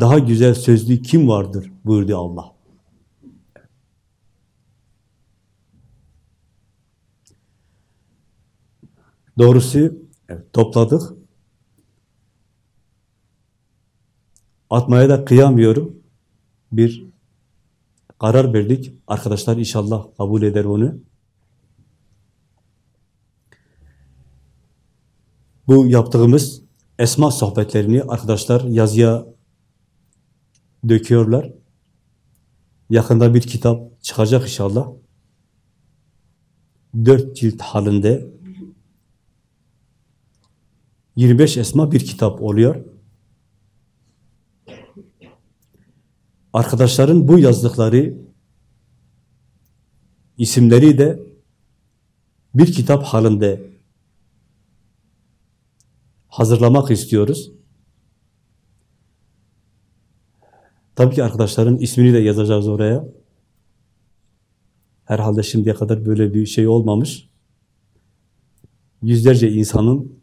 Speaker 1: daha güzel sözlü kim vardır buyurdu Allah. Doğrusu evet, topladık. Atmaya da kıyamıyorum. Bir karar verdik. Arkadaşlar inşallah kabul eder onu. Bu yaptığımız esma sohbetlerini arkadaşlar yazıya döküyorlar. Yakında bir kitap çıkacak inşallah. Dört cilt halinde 25 esma bir kitap oluyor. Arkadaşların bu yazdıkları isimleri de bir kitap halinde hazırlamak istiyoruz. Tabii ki arkadaşların ismini de yazacağız oraya. Herhalde şimdiye kadar böyle bir şey olmamış. Yüzlerce insanın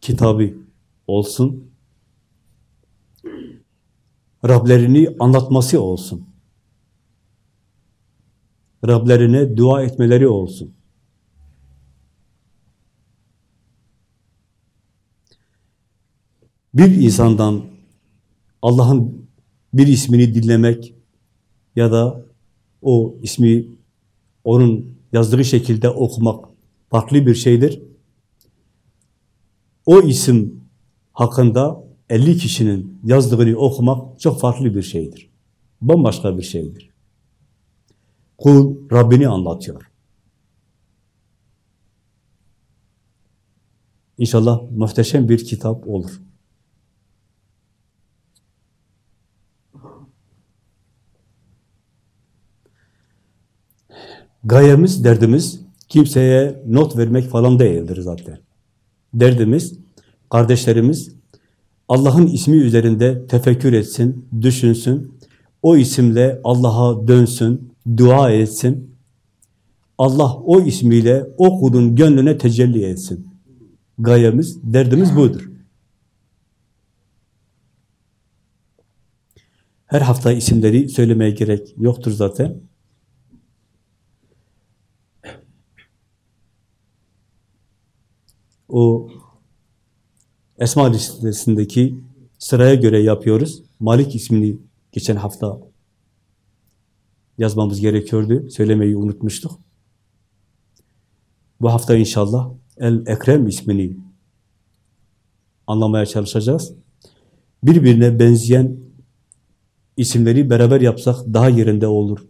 Speaker 1: kitabı olsun. Rablerini anlatması olsun. Rablerine dua etmeleri olsun. Bir insandan Allah'ın bir ismini dinlemek ya da o ismi onun yazdığı şekilde okumak farklı bir şeydir. O isim hakkında 50 kişinin yazdığını okumak çok farklı bir şeydir. Bambaşka bir şeydir. Kul Rabbini anlatıyor. İnşallah muhteşem bir kitap olur. Gayemiz, derdimiz kimseye not vermek falan değildir zaten. Derdimiz, kardeşlerimiz Allah'ın ismi üzerinde tefekkür etsin, düşünsün, o isimle Allah'a dönsün, dua etsin. Allah o ismiyle o kulun gönlüne tecelli etsin. Gayemiz, derdimiz budur. Her hafta isimleri söylemeye gerek yoktur zaten. O Esma listesindeki sıraya göre yapıyoruz. Malik ismini geçen hafta yazmamız gerekiyordu. Söylemeyi unutmuştuk. Bu hafta inşallah El Ekrem ismini anlamaya çalışacağız. Birbirine benzeyen isimleri beraber yapsak daha yerinde olur.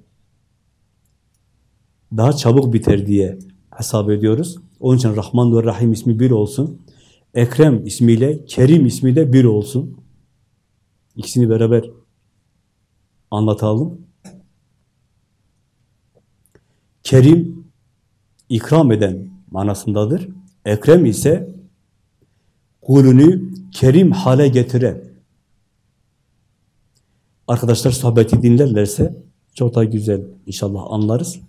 Speaker 1: Daha çabuk biter diye hesap ediyoruz. Onun için Rahman ve Rahim ismi bir olsun. Ekrem ismiyle Kerim ismi de bir olsun. İkisini beraber anlatalım. Kerim ikram eden manasındadır. Ekrem ise kulünü kerim hale getiren. Arkadaşlar sohbeti dinlerlerse çok daha güzel inşallah anlarız.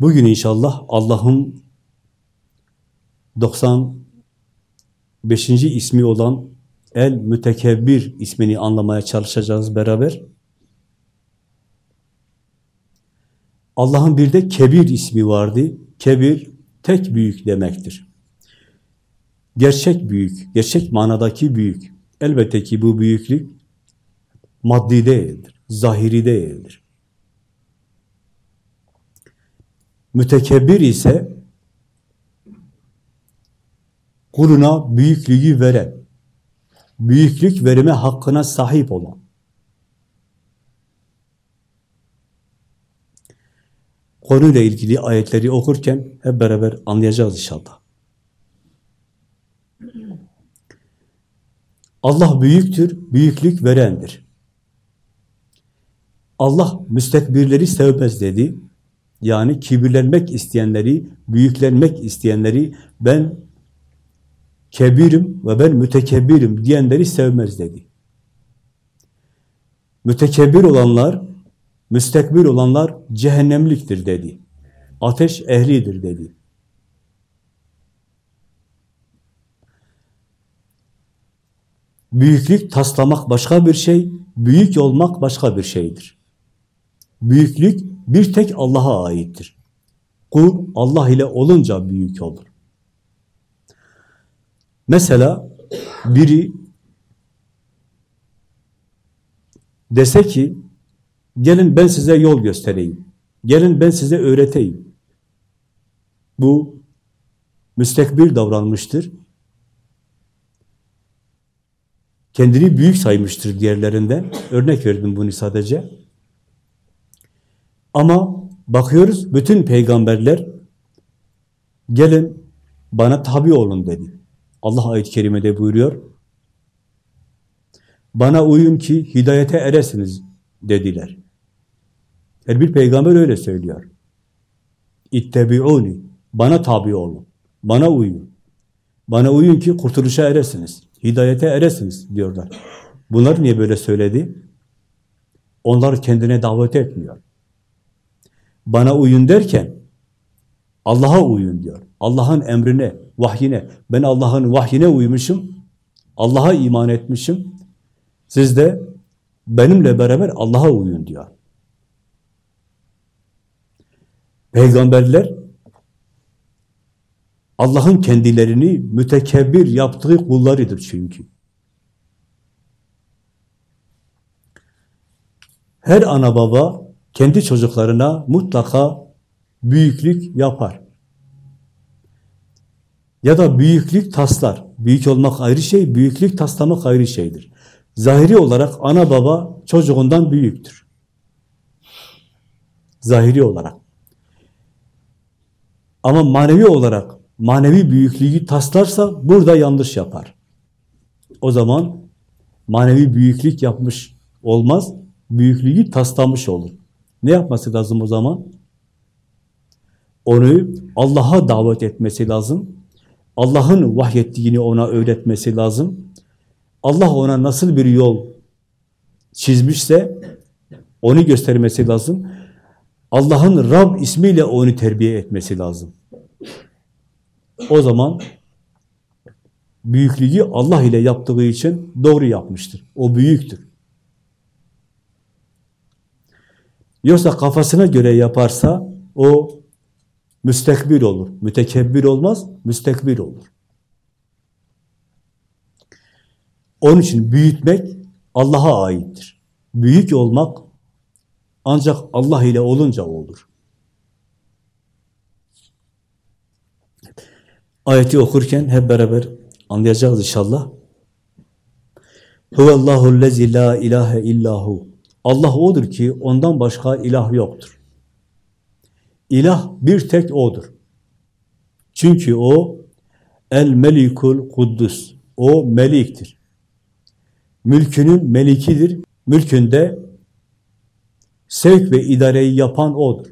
Speaker 1: Bugün inşallah Allah'ın 95. ismi olan El Mütekebbir ismini anlamaya çalışacağız beraber. Allah'ın bir de Kebir ismi vardı. Kebir, tek büyük demektir. Gerçek büyük, gerçek manadaki büyük. Elbette ki bu büyüklük maddi değildir, zahiri değildir. Mütekebbir ise kuluna büyüklüğü veren, büyüklük verime hakkına sahip olan. Konuyla ilgili ayetleri okurken hep beraber anlayacağız inşallah. Allah büyüktür, büyüklük verendir. Allah müstekbirleri sevmez dedi. Yani kibirlenmek isteyenleri, büyüklenmek isteyenleri ben kebirim ve ben mütekebbirim diyenleri sevmez dedi. Mütekebbir olanlar, müstekbir olanlar cehennemliktir dedi. Ateş ehlidir dedi. Büyüklük taslamak başka bir şey, büyük olmak başka bir şeydir. Büyüklük bir tek Allah'a aittir. Kul Allah ile olunca büyük olur. Mesela biri dese ki gelin ben size yol göstereyim. Gelin ben size öğreteyim. Bu müstekbir davranmıştır. Kendini büyük saymıştır diğerlerinden. Örnek verdim bunu sadece. Ama bakıyoruz bütün peygamberler gelin bana tabi olun dedi. Allah ayet-i kerimede buyuruyor. Bana uyun ki hidayete eresiniz dediler. Her bir peygamber öyle söylüyor. İttebi'uni. Bana tabi olun. Bana uyun. Bana uyun ki kurtuluşa eresiniz. Hidayete eresiniz diyorlar. Bunlar niye böyle söyledi? Onlar kendine davet etmiyor. Bana uyun derken Allah'a uyun diyor. Allah'ın emrine, vahyine. Ben Allah'ın vahyine uymuşum. Allah'a iman etmişim. Siz de benimle beraber Allah'a uyun diyor. Peygamberler Allah'ın kendilerini mütekebbir yaptığı kullarıdır çünkü. Her ana baba kendi çocuklarına mutlaka büyüklük yapar. Ya da büyüklük taslar. Büyük olmak ayrı şey, büyüklük taslamak ayrı şeydir. Zahiri olarak ana baba çocuğundan büyüktür. Zahiri olarak. Ama manevi olarak, manevi büyüklüğü taslarsa burada yanlış yapar. O zaman manevi büyüklük yapmış olmaz, büyüklüğü taslamış olur. Ne yapması lazım o zaman? Onu Allah'a davet etmesi lazım. Allah'ın vahyettiğini ona öğretmesi lazım. Allah ona nasıl bir yol çizmişse onu göstermesi lazım. Allah'ın Rab ismiyle onu terbiye etmesi lazım. O zaman büyüklüğü Allah ile yaptığı için doğru yapmıştır. O büyüktür. Yoksa kafasına göre yaparsa o müstekbir olur. Mütekebbir olmaz, müstekbir olur. Onun için büyütmek Allah'a aittir. Büyük olmak ancak Allah ile olunca olur. Ayeti okurken hep beraber anlayacağız inşallah. Huvallahu lezi la ilahe illahu. Allah odur ki ondan başka ilah yoktur. İlah bir tek O'dur. Çünkü O El Melikul Kuddus. O meliktir. Mülkünün melikidir. Mülkünde sevk ve idareyi yapan O'dur.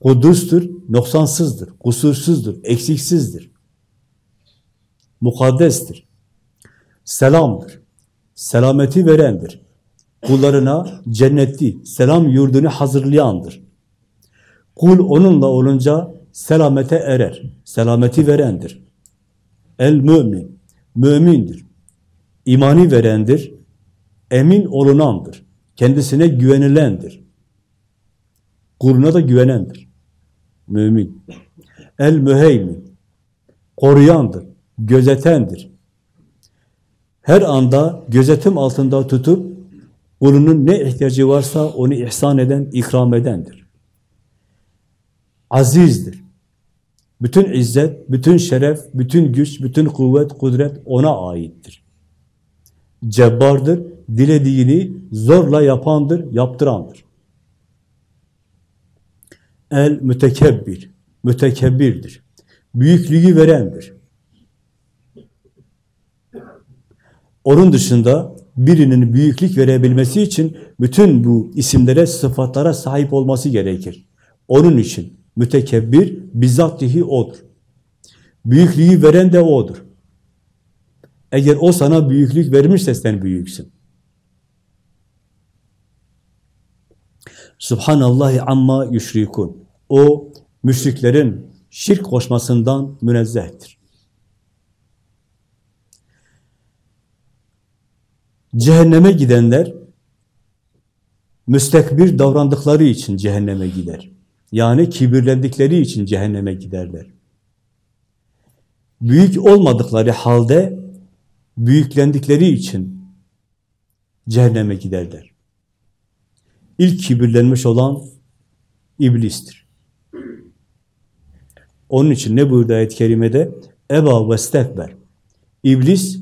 Speaker 1: Kudüs'tür, noksansızdır, kusursuzdur, eksiksizdir. Mukaddestir. Selamdır. Selameti verendir. Kullarına cennetli, selam yurdunu hazırlayandır. Kul onunla olunca selamete erer. Selameti verendir. El mümin, mümindir. İmani verendir. Emin olunandır. Kendisine güvenilendir. Kuluna da güvenendir. Mümin. El müheymin. Koruyandır. Gözetendir. Her anda gözetim altında tutup kulunun ne ihtiyacı varsa onu ihsan eden, ikram edendir. Azizdir. Bütün izzet, bütün şeref, bütün güç, bütün kuvvet, kudret ona aittir. Cebbardır, dilediğini zorla yapandır, yaptırandır. El mütekebbir, mütekebbirdir. Büyüklüğü verendir. Onun dışında birinin büyüklük verebilmesi için bütün bu isimlere, sıfatlara sahip olması gerekir. Onun için mütekebbir bizzattihi odur. Büyüklüğü veren de odur. Eğer o sana büyüklük vermişse sen büyüksün. Subhanallahi amma yüşrikun. O müşriklerin şirk koşmasından münezzehtir. Cehenneme gidenler müstekbir davrandıkları için cehenneme gider. Yani kibirlendikleri için cehenneme giderler. Büyük olmadıkları halde büyüklendikleri için cehenneme giderler. İlk kibirlenmiş olan iblistir. Onun için ne buyurdu ayet-i kerimede? Eba ve stekber. İblis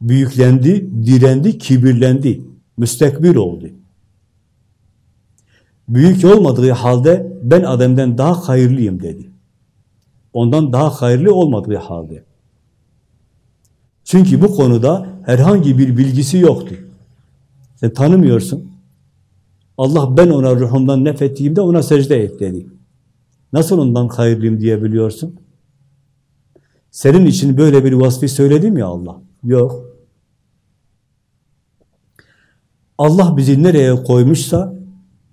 Speaker 1: büyüklendi, direndi, kibirlendi, müstekbir oldu. Büyük olmadığı halde ben Adem'den daha hayırlıyım dedi. Ondan daha hayırlı olmadığı halde. Çünkü bu konuda herhangi bir bilgisi yoktu. Sen tanımıyorsun. Allah ben ona ruhumdan nefettiğimde ona secde et dedi. Nasıl ondan hayırlıyım diyebiliyorsun? Senin için böyle bir vasfı söyledim ya Allah. Yok. Allah bizi nereye koymuşsa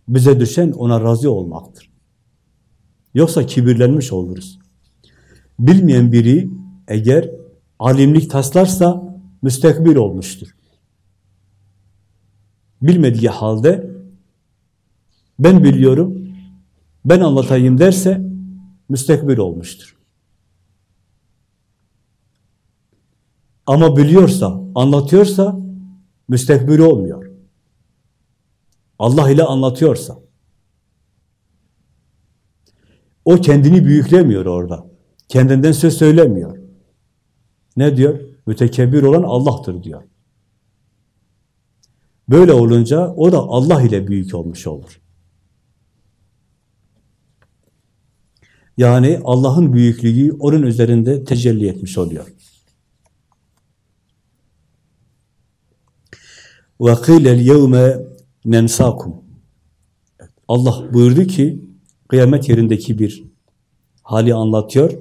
Speaker 1: bize düşen ona razı olmaktır. Yoksa kibirlenmiş oluruz. Bilmeyen biri eğer alimlik taslarsa müstekbir olmuştur. Bilmediği halde ben biliyorum, ben anlatayım derse müstekbir olmuştur. Ama biliyorsa, anlatıyorsa müstekbir olmuyor. Allah ile anlatıyorsa. O kendini büyüklemiyor orada. Kendinden söz söylemiyor. Ne diyor? Mütekebbir olan Allah'tır diyor. Böyle olunca o da Allah ile büyük olmuş olur. Yani Allah'ın büyüklüğü onun üzerinde tecelli etmiş oluyor. وَقِيلَ الْيَوْمَ nemsakum. Allah buyurdu ki kıyamet yerindeki bir hali anlatıyor.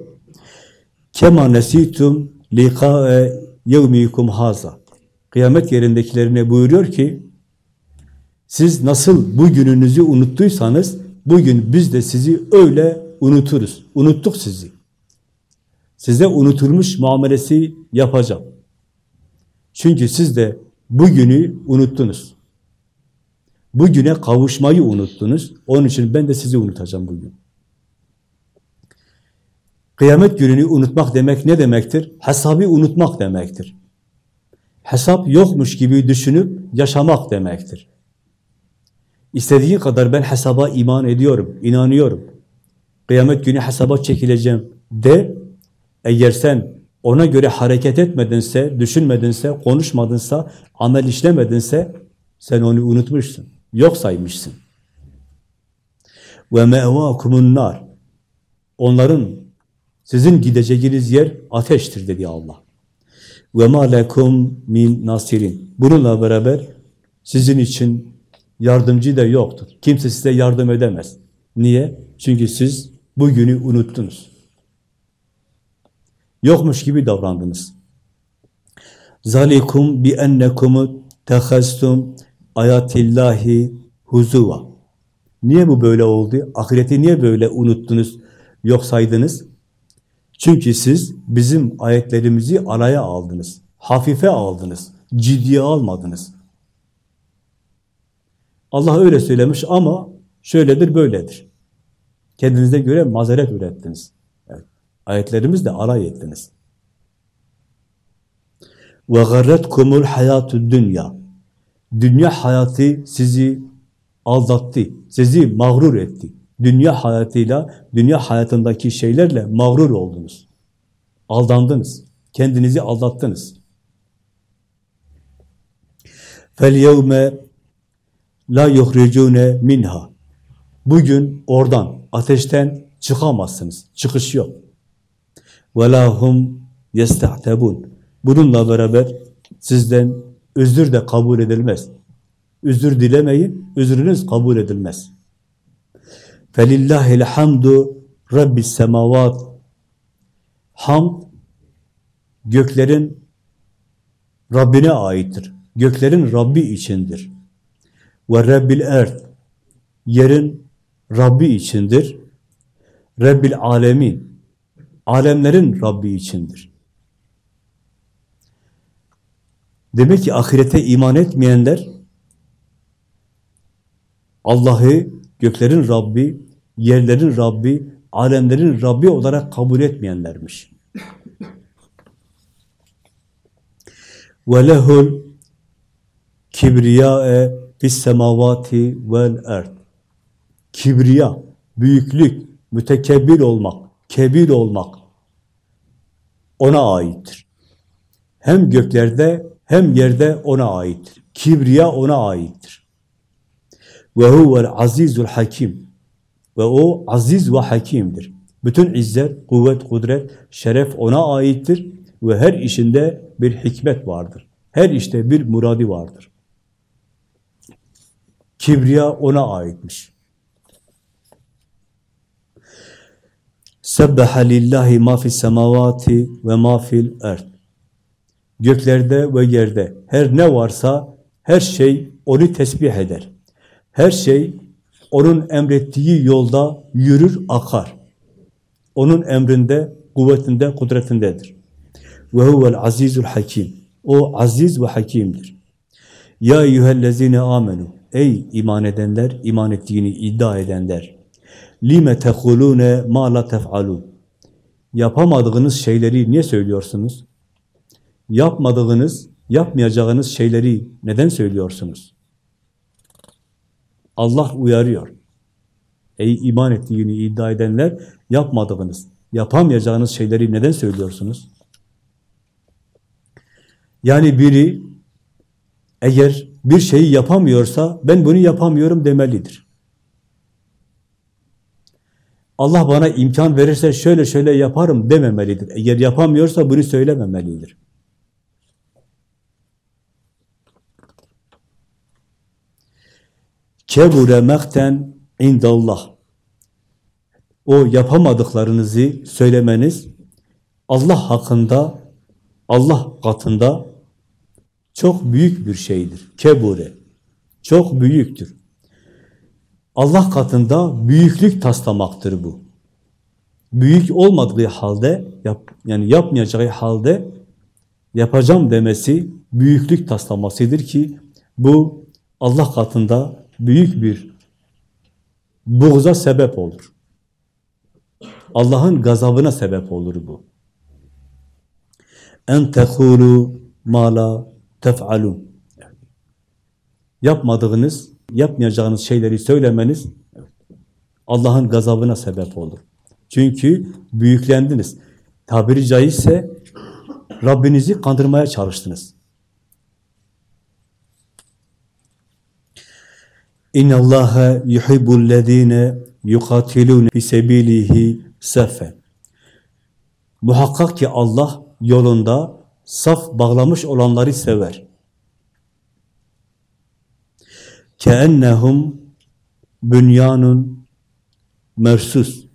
Speaker 1: Kema nesitum liqa'e yevmikum haza. Kıyamet yerindekilerine buyuruyor ki siz nasıl bugününüzü unuttuysanız bugün biz de sizi öyle unuturuz. Unuttuk sizi. Size unutulmuş muamelesi yapacağım. Çünkü siz de bugünü unuttunuz. Bugüne kavuşmayı unuttunuz. Onun için ben de sizi unutacağım bugün. Kıyamet gününü unutmak demek ne demektir? Hesabı unutmak demektir. Hesap yokmuş gibi düşünüp yaşamak demektir. İstediği kadar ben hesaba iman ediyorum, inanıyorum. Kıyamet günü hesaba çekileceğim de, eğer sen ona göre hareket etmedinse, düşünmedinse, konuşmadınsa, amel işlemedinse, sen onu unutmuşsun, yok saymışsın. Ve mevakumun nar. Onların sizin gideceğiniz yer ateştir dedi Allah. Ve ma lekum min nasirin. Bununla beraber sizin için yardımcı da yoktur. Kimse size yardım edemez. Niye? Çünkü siz bugünü unuttunuz. Yokmuş gibi davrandınız. Zalikum bi ennekum tehastum ayatillahi huzuva. Niye bu böyle oldu? Ahireti niye böyle unuttunuz, yok saydınız? Çünkü siz bizim ayetlerimizi alaya aldınız, hafife aldınız, ciddiye almadınız. Allah öyle söylemiş ama şöyledir, böyledir. Kendinize göre mazeret ürettiniz. Evet. Ayetlerimizle alay ettiniz. Ve garretkumul hayatü dünya. Dünya hayatı sizi aldattı, sizi mağrur etti. Dünya hayatıyla, dünya hayatındaki şeylerle mağrur oldunuz. Aldandınız. Kendinizi aldattınız. فَالْيَوْمَ la yuhricune minha. Bugün oradan, ateşten çıkamazsınız. Çıkış yok. وَلَا هُمْ Bununla beraber sizden özür de kabul edilmez. Özür dilemeyin, özrünüz kabul edilmez. فَلِلَّهِ الْحَمْدُ رَبِّ السَّمَوَاتِ Hamd, göklerin Rabbine aittir. Göklerin Rabbi içindir. Ve Rabbil erd, yerin Rabbi içindir. Rabbil alemin, alemlerin Rabbi içindir. Demek ki ahirete iman etmeyenler Allah'ı göklerin Rabbi, yerlerin Rabbi, alemlerin Rabbi olarak kabul etmeyenlermiş. وَلَهُ الْكِبْرِيَاءَ فِي السَّمَوَاتِ وَالْاَرْضِ Kibriya, büyüklük, mütekebbir olmak, kebir olmak ona aittir. Hem göklerde hem yerde ona aittir. Kibriya ona aittir. Ve huvel azizul hakim. Ve o aziz ve hakimdir. Bütün izzet, kuvvet, kudret, şeref ona aittir ve her işinde bir hikmet vardır. Her işte bir muradi vardır. Kibriya ona aitmiş. Sebbeha lillahi ma fis semavati ve ma fil erd. Göklerde ve yerde her ne varsa her şey onu tesbih eder. Her şey onun emrettiği yolda yürür, akar. Onun emrinde, kuvvetinde, kudretindedir. Ve huvel azizul hakim. O aziz ve hakimdir. Ya eyyühellezine amenu. Ey iman edenler, iman ettiğini iddia edenler. Lime tekulune ma la tef'alun. Yapamadığınız şeyleri niye söylüyorsunuz? Yapmadığınız, yapmayacağınız şeyleri neden söylüyorsunuz? Allah uyarıyor. Ey iman ettiğini iddia edenler, yapmadığınız, yapamayacağınız şeyleri neden söylüyorsunuz? Yani biri eğer bir şeyi yapamıyorsa ben bunu yapamıyorum demelidir. Allah bana imkan verirse şöyle şöyle yaparım dememelidir. Eğer yapamıyorsa bunu söylememelidir. Kebure mekten indallah. O yapamadıklarınızı söylemeniz Allah hakkında, Allah katında çok büyük bir şeydir. Kebure. Çok büyüktür. Allah katında büyüklük taslamaktır bu. Büyük olmadığı halde, yap, yani yapmayacağı halde yapacağım demesi büyüklük taslamasıdır ki bu Allah katında büyük bir buğza sebep olur. Allah'ın gazabına sebep olur bu. En tekulu ma la tef'alun. Yapmadığınız, yapmayacağınız şeyleri söylemeniz Allah'ın gazabına sebep olur. Çünkü büyüklendiniz. Tabiri caizse Rabbinizi kandırmaya çalıştınız. İnna Allaha yuhibbul lezine yukatilun fi sebilihi sefen. Muhakkak ki Allah yolunda saf bağlamış olanları sever. Keennehum bünyanun mersus.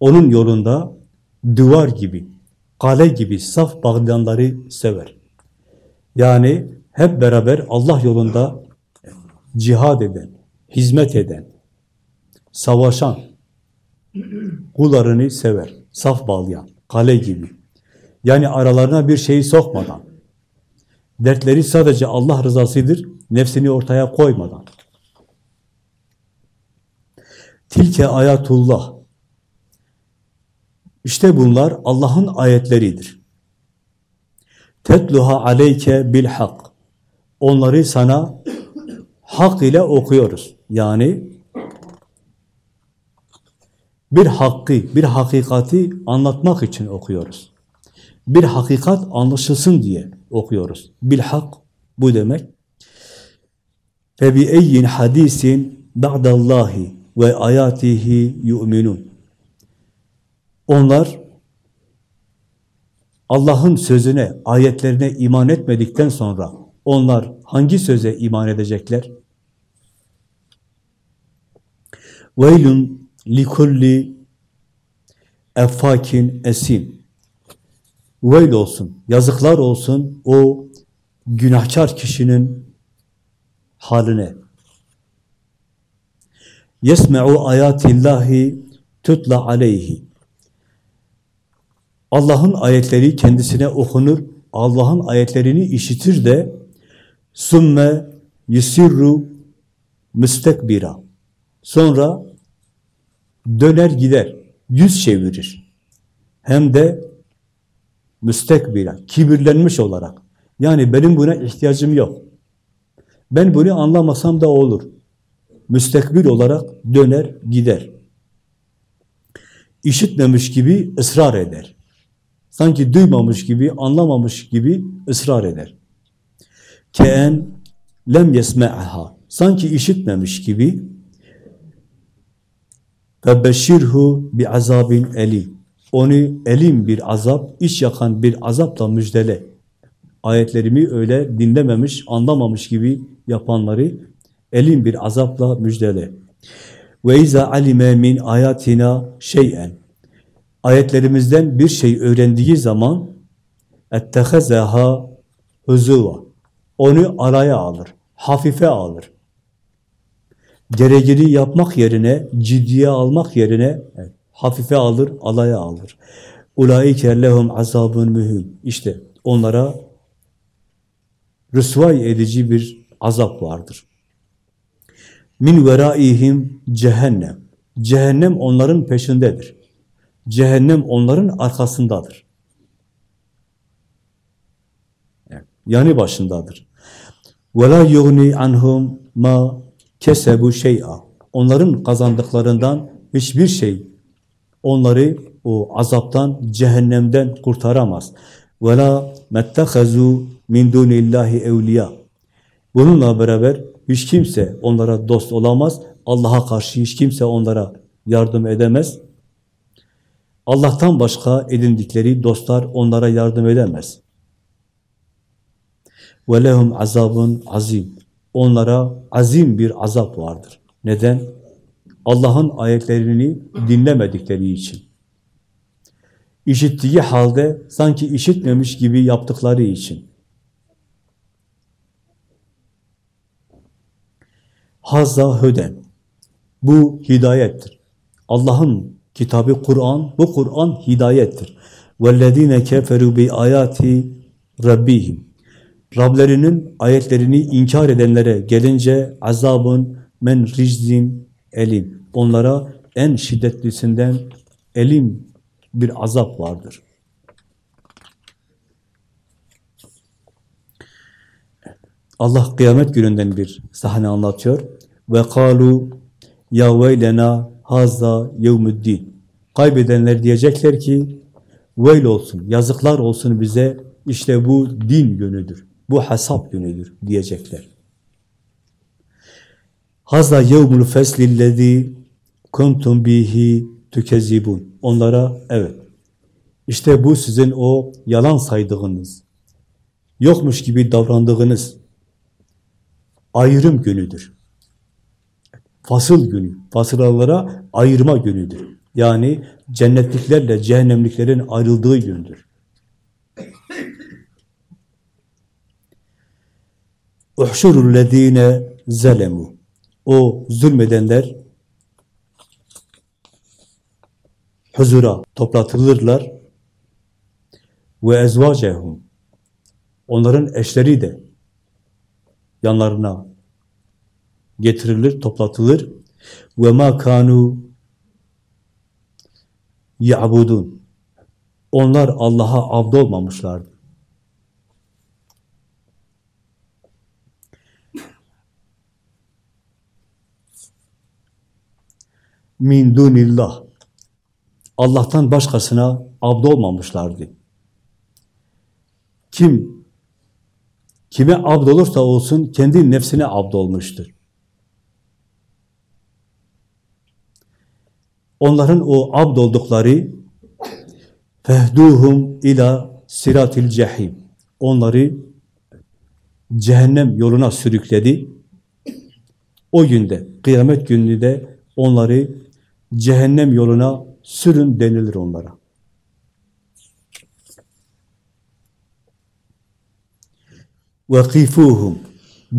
Speaker 1: Onun yolunda duvar gibi, kale gibi saf bağlayanları sever. Yani hep beraber Allah yolunda cihad eden, hizmet eden, savaşan kullarını sever, saf bağlayan, kale gibi. Yani aralarına bir şeyi sokmadan, dertleri sadece Allah rızasıdır, nefsini ortaya koymadan. Tilke ayatullah. İşte bunlar Allah'ın ayetleridir. Tetluha aleyke bil hak. Onları sana hak ile okuyoruz. Yani bir hakkı, bir hakikati anlatmak için okuyoruz. Bir hakikat anlaşılsın diye okuyoruz. Bil hak bu demek. Ve bi eyyin hadisin ba'dallahi ve ayatihi yu'minun. Onlar Allah'ın sözüne, ayetlerine iman etmedikten sonra onlar hangi söze iman edecekler? Veylun likulli effakin esim. Veyl olsun, yazıklar olsun o günahkar kişinin haline. Yesme'u ayatillahi tutla aleyhi. Allah'ın ayetleri kendisine okunur, Allah'ın ayetlerini işitir de sümme yusirru müstekbira. Sonra döner gider, yüz çevirir. Hem de müstekbira, kibirlenmiş olarak. Yani benim buna ihtiyacım yok. Ben bunu anlamasam da olur. Müstekbir olarak döner gider. İşitmemiş gibi ısrar eder. Sanki duymamış gibi, anlamamış gibi ısrar eder. Keen lem yesme'aha. Sanki işitmemiş gibi ve beşirhu bi azabin elim. Onu elim bir azap, iç yakan bir azapla müjdele. Ayetlerimi öyle dinlememiş, anlamamış gibi yapanları elim bir azapla müjdele. Ve iza alime min ayatina şey'en. Ayetlerimizden bir şey öğrendiği zaman ettehezaha huzuva. Onu araya alır, hafife alır. gereğini yapmak yerine, ciddiye almak yerine hafife alır, alaya alır. Ulaike lehum azabun mühim. İşte onlara rüsvay edici bir azap vardır. Min veraihim cehennem. Cehennem onların peşindedir. Cehennem onların arkasındadır. Yani başındadır. وَلَا يُغْنِي عَنْهُمْ مَا kesebu şey'a. Onların kazandıklarından hiçbir şey onları o azaptan, cehennemden kurtaramaz. وَلَا مَتَّخَذُوا مِنْ دُونِ اللّٰهِ اَوْلِيَا Bununla beraber hiç kimse onlara dost olamaz. Allah'a karşı hiç kimse onlara yardım edemez. Allah'tan başka edindikleri dostlar onlara yardım edemez. وَلَهُمْ azabun azim. Onlara azim bir azap vardır. Neden? Allah'ın ayetlerini dinlemedikleri için. İşittiği halde sanki işitmemiş gibi yaptıkları için. Hazza höden. Bu hidayettir. Allah'ın kitabı Kur'an, bu Kur'an hidayettir. وَالَّذ۪ينَ كَفَرُوا بِآيَاتِ رَبِّهِمْ Rablerinin ayetlerini inkar edenlere gelince azabın men riczin elim. Onlara en şiddetlisinden elim bir azap vardır. Allah kıyamet gününden bir sahne anlatıyor. Ve kalu ya veylena hazza yevmuddin. Kaybedenler diyecekler ki veil olsun, yazıklar olsun bize işte bu din günüdür. Bu hesap günüdür diyecekler. Hazza yevmul feslillezî kuntum bihi tükezibun. Onlara evet. İşte bu sizin o yalan saydığınız, yokmuş gibi davrandığınız ayrım günüdür. Fasıl günü, fasılalara ayırma günüdür. Yani cennetliklerle cehennemliklerin ayrıldığı gündür. Uhşurullezine zelemu. O zulmedenler huzura toplatılırlar. Ve ezvacehum. Onların eşleri de yanlarına getirilir, toplatılır. Ve ma kanu ya'budun. Onlar Allah'a abd olmamışlardı. Min dunillah. Allah'tan başkasına abd olmamışlardı. Kim kime abd olursa olsun kendi nefsine abd olmuştur. Onların o abd oldukları fehduhum ila siratil cehim. Onları cehennem yoluna sürükledi. O günde, kıyamet gününde onları cehennem yoluna sürün denilir onlara. وَقِفُوهُمْ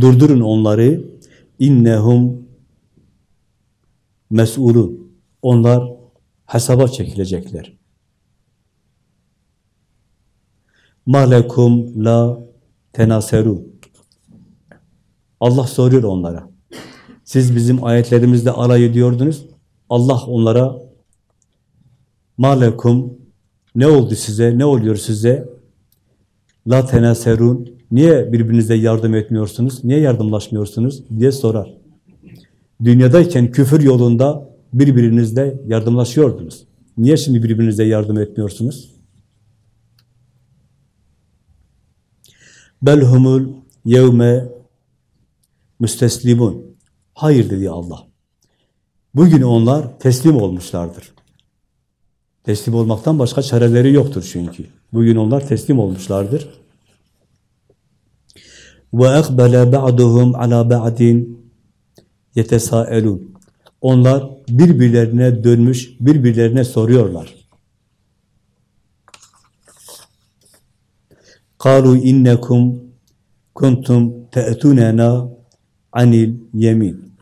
Speaker 1: Durdurun onları. innehum mesulun. Onlar hesaba çekilecekler. Malekum la tenaserun. Allah soruyor onlara. Siz bizim ayetlerimizle alay ediyordunuz. Allah onlara malekum ne oldu size, ne oluyor size? La tenaserun niye birbirinize yardım etmiyorsunuz, niye yardımlaşmıyorsunuz diye sorar. Dünyadayken küfür yolunda birbirinizle yardımlaşıyordunuz. Niye şimdi birbirinize yardım etmiyorsunuz? Belhumul yevme müsteslimun. Hayır dedi Allah. Bugün onlar teslim olmuşlardır. Teslim olmaktan başka çareleri yoktur çünkü. Bugün onlar teslim olmuşlardır. Ve ekbele ba'duhum ala ba'din yetesaelun. Onlar birbirlerine dönmüş, birbirlerine soruyorlar. Kalu innekum kuntum te'tunena anil yemin.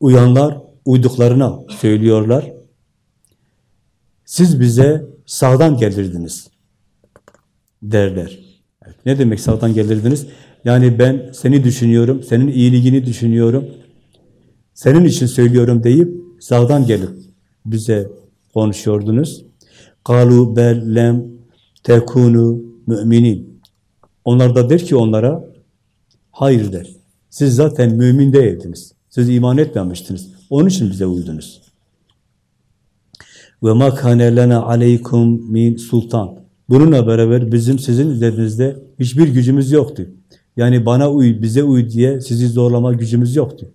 Speaker 1: Uyanlar uyduklarına söylüyorlar. Siz bize sağdan gelirdiniz derler. Ne demek sağdan gelirdiniz? Yani ben seni düşünüyorum, senin iyiliğini düşünüyorum, senin için söylüyorum deyip sağdan gelip bize konuşuyordunuz. Kalu bel lem tekunu müminin. Onlar da der ki onlara hayır der. Siz zaten mümin değildiniz. Siz iman etmemiştiniz. Onun için bize uydunuz. Ve ma kane lena aleykum min sultan. Bununla beraber bizim sizin üzerinizde hiçbir gücümüz yoktu. Yani bana uy, bize uy diye sizi zorlama gücümüz yoktu.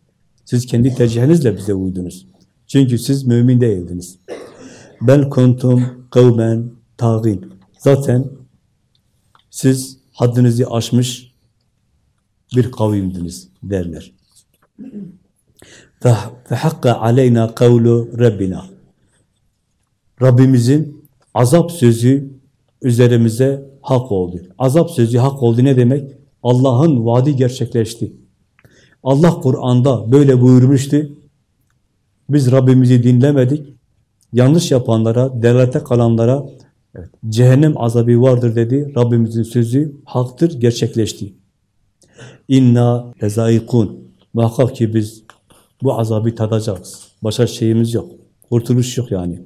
Speaker 1: Siz kendi tercihinizle bize uydunuz. Çünkü siz mümin değildiniz. Bel kuntum kavmen tağin. Zaten siz haddinizi aşmış bir kavimdiniz derler. فَحَقَّ عَلَيْنَا قَوْلُ Rabbina. Rabbimizin azap sözü üzerimize hak oldu. Azap sözü hak oldu ne demek? Allah'ın vaadi gerçekleşti. Allah Kur'an'da böyle buyurmuştu. Biz Rabbimizi dinlemedik. Yanlış yapanlara, delalete kalanlara evet, cehennem azabı vardır dedi. Rabbimizin sözü haktır, gerçekleşti. İnna lezaikun. Muhakkak ki biz bu azabı tadacağız. Başka şeyimiz yok. Kurtuluş yok yani.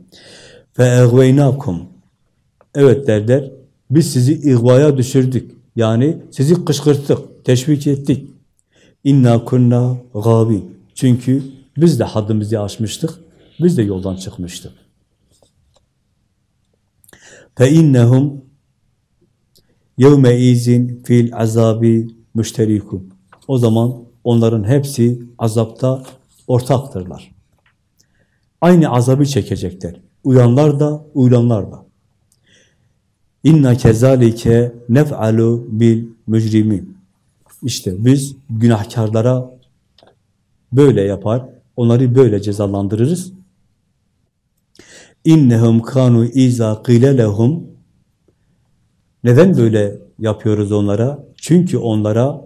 Speaker 1: فَاَغْوَيْنَاكُمْ Evet derler, biz sizi ihvaya düşürdük. Yani sizi kışkırttık, teşvik ettik. İnna kunna gabi. Çünkü biz de haddimizi aşmıştık, biz de yoldan çıkmıştık. فَاِنَّهُمْ يَوْمَ اِذٍ fil azabi müşterikun. O zaman onların hepsi azapta ortaktırlar. Aynı azabı çekecekler. Uyanlar da, uyulanlar da. İnna kezalike nef'alu bil mücrimin. İşte biz günahkarlara böyle yapar, onları böyle cezalandırırız. İnnehum kanu iza qile lehum Neden böyle yapıyoruz onlara? Çünkü onlara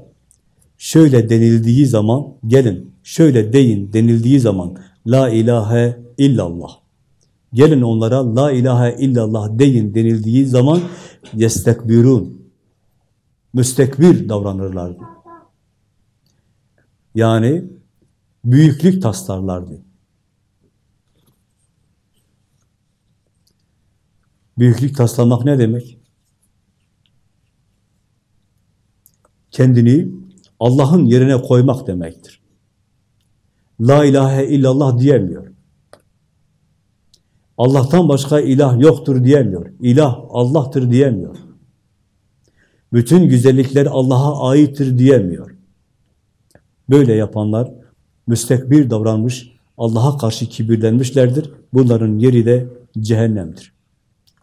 Speaker 1: şöyle denildiği zaman gelin, şöyle deyin denildiği zaman la ilahe illallah Gelin onlara la ilahe illallah deyin denildiği zaman yestekbirun. Müstekbir davranırlardı. Yani büyüklük taslarlardı. Büyüklük taslamak ne demek? Kendini Allah'ın yerine koymak demektir. La ilahe illallah diyemiyor. Allah'tan başka ilah yoktur diyemiyor. İlah Allah'tır diyemiyor. Bütün güzellikler Allah'a aittir diyemiyor. Böyle yapanlar müstekbir davranmış, Allah'a karşı kibirlenmişlerdir. Bunların yeri de cehennemdir.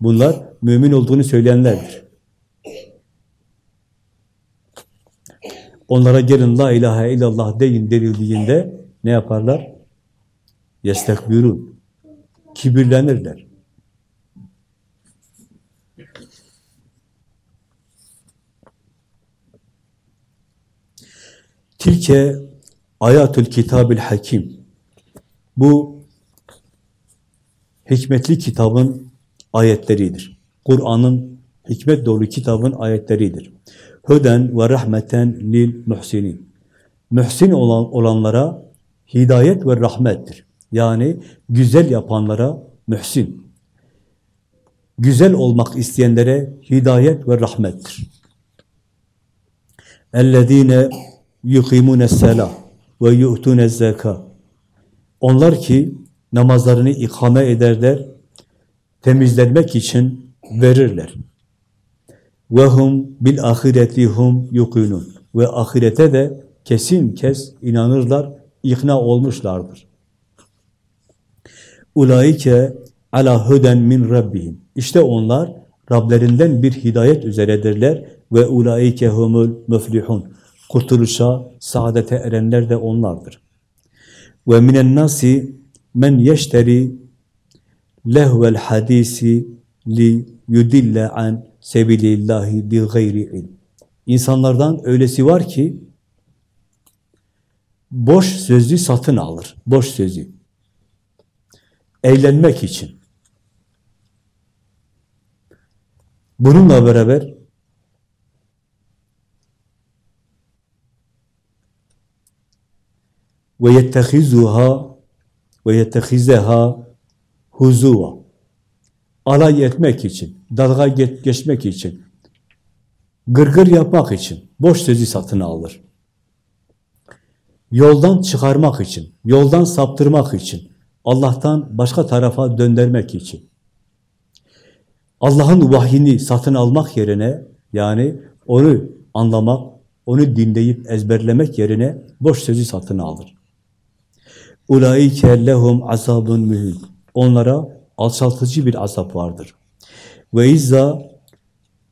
Speaker 1: Bunlar mümin olduğunu söyleyenlerdir. Onlara gelin la ilahe illallah deyin denildiğinde ne yaparlar? Yestekbirun. Kibirlenirler. Tilke ayatül kitabil hakim. Bu hikmetli kitabın ayetleridir. Kur'an'ın hikmet dolu kitabın ayetleridir. Höden ve rahmeten lil muhsinin. Mühsin olan, olanlara hidayet ve rahmettir. Yani güzel yapanlara mühsin. Güzel olmak isteyenlere hidayet ve rahmettir. اَلَّذ۪ينَ يُقِيمُونَ السَّلَى وَيُؤْتُونَ الزَّكَى Onlar ki namazlarını ikame ederler, temizlenmek için verirler. وَهُمْ بِالْآخِرَةِ yuqinun Ve ahirete de kesin kes inanırlar, ikna olmuşlardır. Ulaike ala huden min rabbihim. İşte onlar Rablerinden bir hidayet üzeredirler ve ulaike humul müflihun. Kurtuluşa, saadete erenler de onlardır. Ve minen nasi men yeşteri lehvel hadisi li yudille an sebilillahi bi gayri ilm. İnsanlardan öylesi var ki boş sözü satın alır. Boş sözü. Eğlenmek için. Bununla beraber ve yettehizuha ve yettehizeha huzuva alay etmek için, dalga geçmek için, gırgır yapmak için boş sözü satın alır. Yoldan çıkarmak için, yoldan saptırmak için, Allah'tan başka tarafa döndürmek için. Allah'ın vahyini satın almak yerine, yani onu anlamak, onu dinleyip ezberlemek yerine boş sözü satın alır. Ulaike lehum azabun mühün. Onlara alçaltıcı bir azap vardır. Ve izza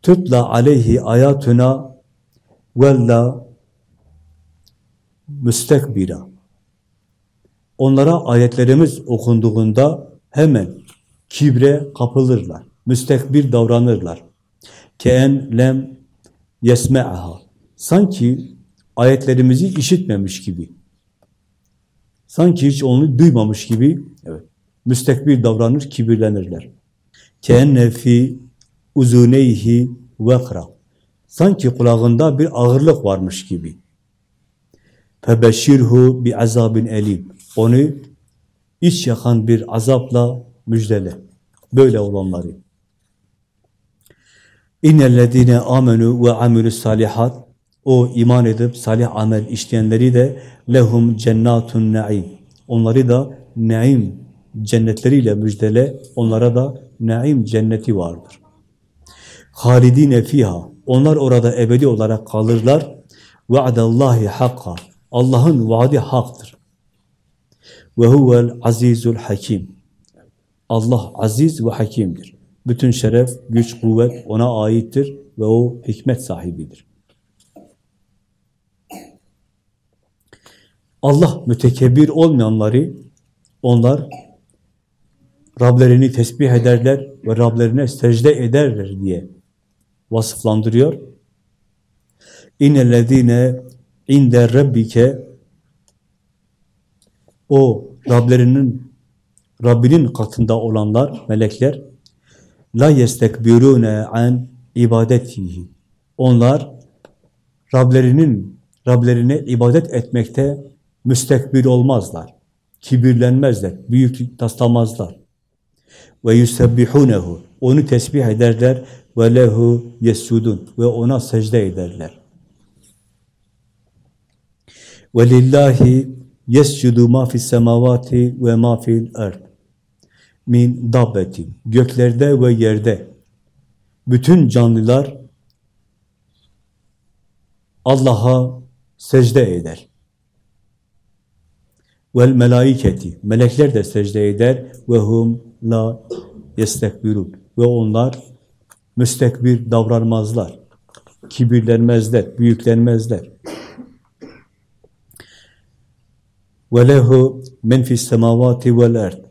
Speaker 1: tutla aleyhi ayatuna vella müstekbira. Onlara ayetlerimiz okunduğunda hemen kibre kapılırlar. Müstekbir davranırlar. Ken lem yesme'aha. Sanki ayetlerimizi işitmemiş gibi. Sanki hiç onu duymamış gibi. Evet. Müstekbir davranır, kibirlenirler. Kenne fi uzuneyhi vekra. Sanki kulağında bir ağırlık varmış gibi. Febeşirhu bi azabin elim. Onu iç yakan bir azapla müjdele. Böyle olanları. İnnellezine amenu ve amilus salihat o iman edip salih amel işleyenleri de lehum cennatun naim. Onları da naim cennetleriyle müjdele. Onlara da naim cenneti vardır. Halidine fiha. Onlar orada ebedi olarak kalırlar. Va'dallahi hakka. Allah'ın vaadi haktır. Ve huvel azizul hakim. Allah aziz ve hakimdir. Bütün şeref, güç, kuvvet ona aittir ve o hikmet sahibidir. Allah mütekebbir olmayanları, onlar Rablerini tesbih ederler ve Rablerine secde ederler diye vasıflandırıyor. İnnellezîne inde rabbike o Rablerinin Rabbinin katında olanlar, melekler la yestekbirune an ibadetihi. Onlar Rablerinin Rablerine ibadet etmekte müstekbir olmazlar. Kibirlenmezler, büyüklük taslamazlar. Ve yusebbihunehu. Onu tesbih ederler ve lehu yesudun ve ona secde ederler. Yescudu ma fis semavati ve ma fil ard min dabbetin. Göklerde ve yerde bütün canlılar Allah'a secde eder. Vel melaiketi. Melekler de secde eder. Ve hum la yestekbirun. Ve onlar müstekbir davranmazlar. Kibirlenmezler, büyüklenmezler. Ve lehu men fis semavati vel erd.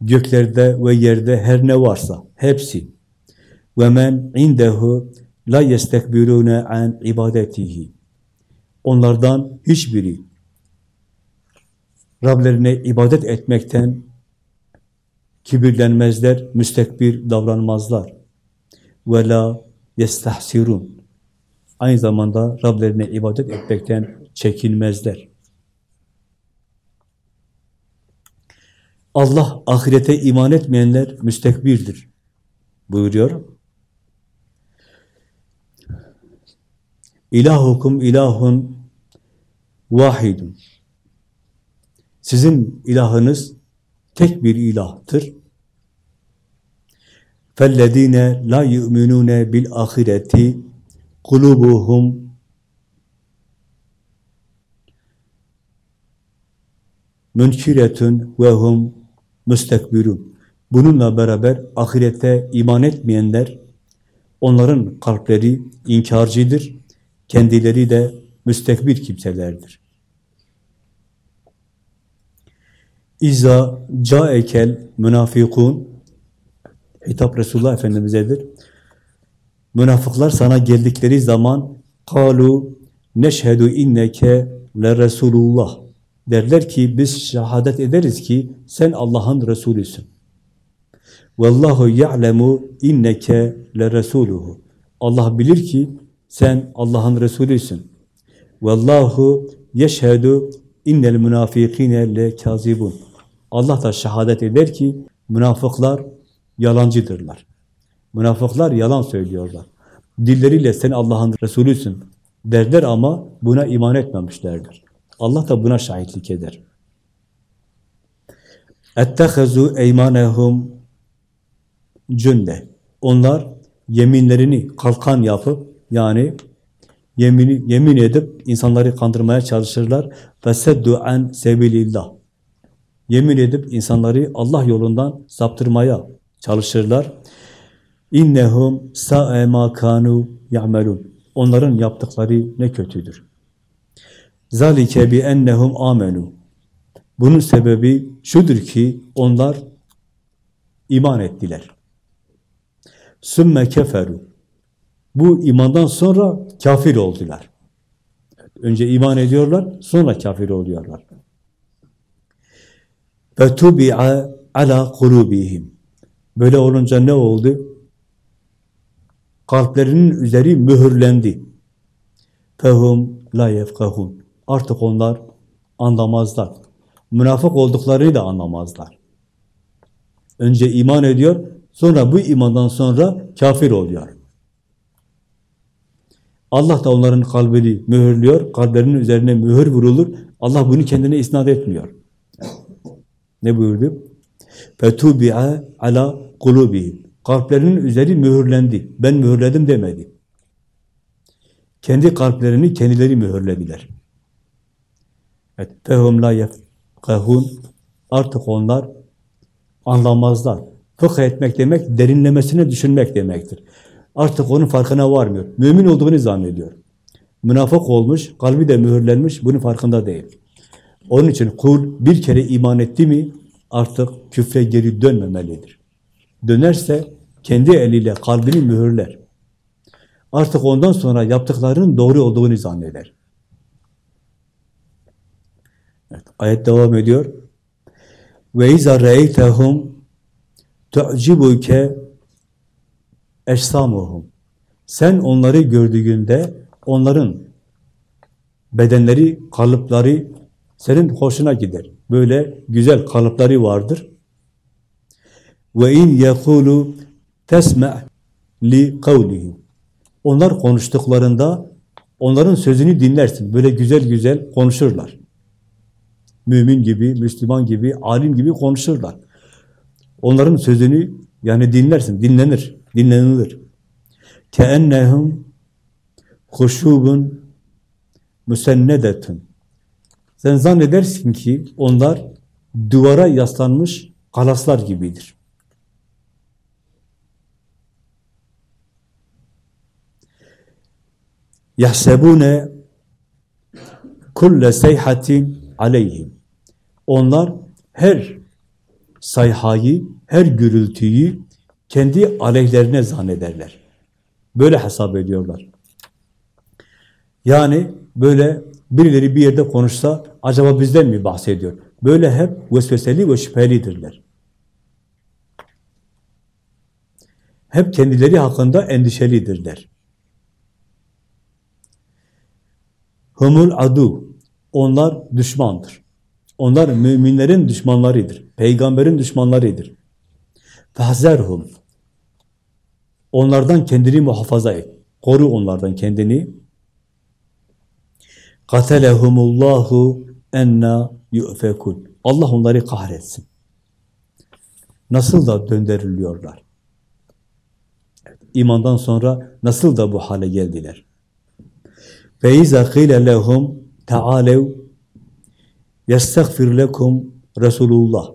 Speaker 1: Göklerde ve yerde her ne varsa hepsi. Ve men indehu la yestekbirune an. Onlardan hiçbiri Rablerine ibadet etmekten kibirlenmezler, müstekbir davranmazlar. Ve la. Aynı zamanda Rablerine ibadet etmekten çekinmezler. Allah ahirete iman etmeyenler müstekbirdir buyuruyor. İlahukum ilahun vahidun. Sizin ilahınız tek bir ilahtır. Fellezine la yu'minune bil ahireti kulubuhum münkiretun ve hum müstekbirun. Bununla beraber ahirete iman etmeyenler, onların kalpleri inkarcıdır, kendileri de müstekbir kimselerdir. İza caekel münafikun hitap Resulullah Efendimiz'edir. Münafıklar sana geldikleri zaman kalu neşhedü inneke le Resulullah. Derler ki biz şehadet ederiz ki sen Allah'ın Resulüsün. Vallahu ya'lemu inneke le resuluhu. Allah bilir ki sen Allah'ın Resulüsün. Vallahu yeşhedü innel münafikine le kazibun. Allah da şehadet eder ki münafıklar yalancıdırlar. Münafıklar yalan söylüyorlar. Dilleriyle sen Allah'ın Resulüsün derler ama buna iman etmemişlerdir. Allah da buna şahitlik eder. اَتَّخَذُوا اَيْمَانَهُمْ cünde. Onlar yeminlerini kalkan yapıp yani yemini, yemin edip insanları kandırmaya çalışırlar. فَسَدُّ an سَبِلِ Yemin edip insanları Allah yolundan saptırmaya çalışırlar. İnnehum sa'e ma kanu ya'melun. Onların yaptıkları ne kötüdür. Zalike bi ennehum amenu. Bunun sebebi şudur ki onlar iman ettiler. Sümme keferu. Bu imandan sonra kafir oldular. Önce iman ediyorlar, sonra kafir oluyorlar. Ve tubi'a ala kulubihim. Böyle olunca ne oldu? Kalplerinin üzeri mühürlendi. Fehum la yefkahun. Artık onlar anlamazlar. Münafık olduklarını da anlamazlar. Önce iman ediyor, sonra bu imandan sonra kafir oluyor. Allah da onların kalbini mühürlüyor, kalplerinin üzerine mühür vurulur. Allah bunu kendine isnat etmiyor. Ne buyurdu? فَتُوبِعَ ala قُلُوبِهِمْ Kalplerinin üzeri mühürlendi. Ben mühürledim demedi. Kendi kalplerini kendileri mühürlediler. Evet, fehum la yefkahun artık onlar anlamazlar. Fıkh etmek demek derinlemesine düşünmek demektir. Artık onun farkına varmıyor. Mümin olduğunu zannediyor. Münafık olmuş, kalbi de mühürlenmiş, bunun farkında değil. Onun için kul bir kere iman etti mi artık küfre geri dönmemelidir. Dönerse kendi eliyle kalbini mühürler. Artık ondan sonra yaptıklarının doğru olduğunu zanneder. Evet, ayet devam ediyor. Ve izâ re'eytehum tu'cibuke eşsamuhum. Sen onları gördüğünde onların bedenleri, kalıpları senin hoşuna gider. Böyle güzel kalıpları vardır. Ve in yekulu tesme li kavlihim. Onlar konuştuklarında onların sözünü dinlersin. Böyle güzel güzel konuşurlar. Mümin gibi, Müslüman gibi, alim gibi konuşurlar. Onların sözünü yani dinlersin, dinlenir, dinlenilir. Keennehum huşubun müsennedetun. Sen zannedersin ki onlar duvara yaslanmış kalaslar gibidir. yahsebune kulle seyhatin aleyhim. Onlar her sayhayı, her gürültüyü kendi aleyhlerine zannederler. Böyle hesap ediyorlar. Yani böyle birileri bir yerde konuşsa acaba bizden mi bahsediyor? Böyle hep vesveseli ve şüphelidirler. Hep kendileri hakkında endişelidirler. Humul adu. Onlar düşmandır. Onlar müminlerin düşmanlarıdır. Peygamberin düşmanlarıdır. Fahzerhum. Onlardan kendini muhafaza et. Koru onlardan kendini. Katelehumullahu enna yu'fekun. Allah onları kahretsin. Nasıl da döndürülüyorlar. İmandan sonra nasıl da bu hale geldiler. Ve izâ gîle lehum Tealev yestagfir lekum Resulullah.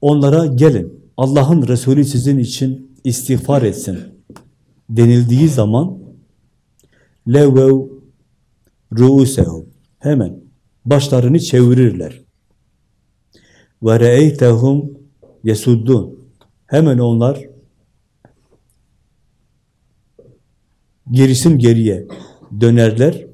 Speaker 1: Onlara gelin. Allah'ın Resulü sizin için istiğfar etsin denildiği zaman levev ruusehum hemen başlarını çevirirler. Ve reeytehum yesuddun hemen onlar gerisin geriye dönerler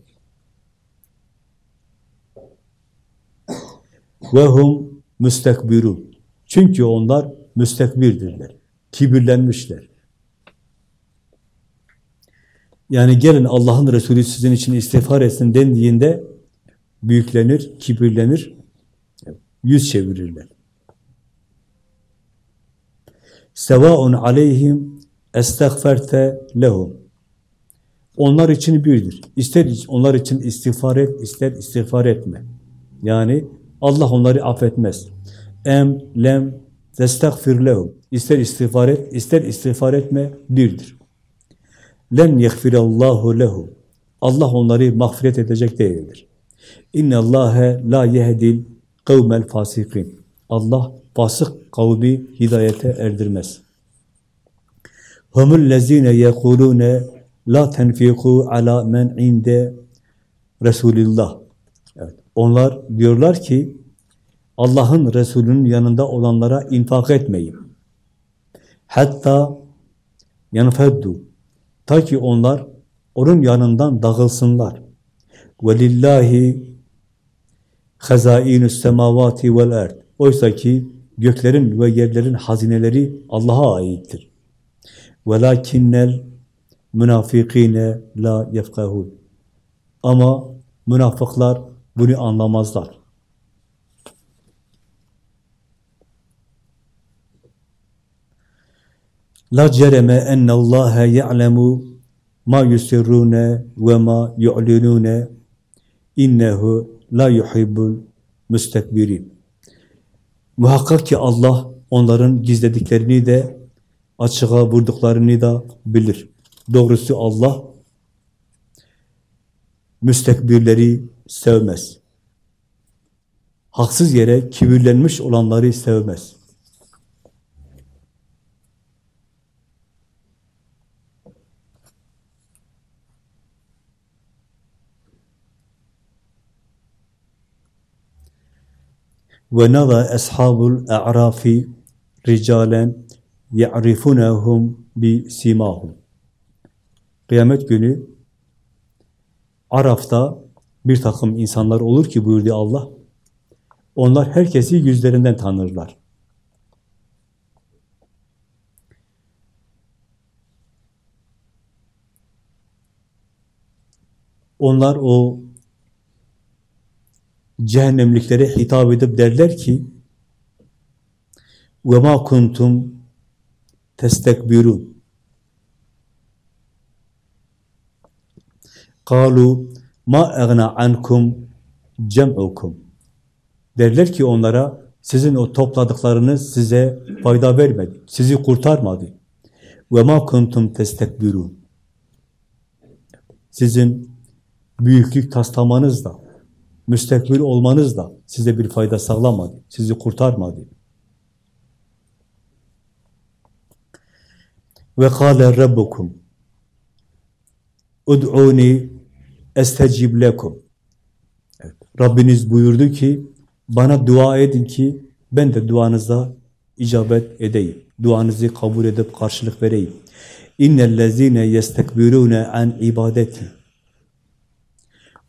Speaker 1: ve hum müstekbirun. Çünkü onlar müstekbirdirler. Kibirlenmişler. Yani gelin Allah'ın Resulü sizin için istiğfar etsin dendiğinde büyüklenir, kibirlenir, yüz çevirirler. Sevaun aleyhim estagferte lehum. Onlar için birdir. İster onlar için istiğfar et, ister istiğfar etme. Yani Allah onları affetmez. Em, lem, testagfir lehum. İster istiğfar et, ister istiğfar etme, birdir. Len yegfirallahu lehu. Allah onları mağfiret edecek değildir. İnne Allahe la yehdil kavmel fasikin. Allah fasık kavmi hidayete erdirmez. Humul lezine yekulune la tenfiku ala men inde Resulillah. Onlar diyorlar ki Allah'ın Resulünün yanında olanlara infak etmeyin. Hatta yanfeddu. Ta ki onlar onun yanından dağılsınlar. Velillahi hazainus semavati vel erd. Oysa ki göklerin ve yerlerin hazineleri Allah'a aittir. Velakinnel münafikine la yefkahun. Ama münafıklar bunu anlamazlar. La cereme ennallâhe ya'lemu ma yusirrune ve ma yu'linune innehu la yuhibbul müstekbirin. Muhakkak ki Allah onların gizlediklerini de açığa vurduklarını da bilir. Doğrusu Allah müstekbirleri sevmez. Haksız yere kibirlenmiş olanları sevmez. Ve nada ashabul a'rafi ricalen ya'rifunahum bi simahum. Kıyamet günü Araf'ta bir takım insanlar olur ki buyurdu Allah. Onlar herkesi yüzlerinden tanırlar. Onlar o cehennemliklere hitap edip derler ki ve ma kuntum testekbirun. Kalu ma egna ankum cem'ukum derler ki onlara sizin o topladıklarınız size fayda vermedi, sizi kurtarmadı. Ve ma kuntum testekbirun. Sizin büyüklük taslamanız da, müstekbir olmanız da size bir fayda sağlamadı, sizi kurtarmadı. Ve kâle rabbukum ud'uni estecib lekum. Evet, Rabbiniz buyurdu ki bana dua edin ki ben de duanıza icabet edeyim. Duanızı kabul edip karşılık vereyim. İnnellezîne yestekbirûne an ibadeti.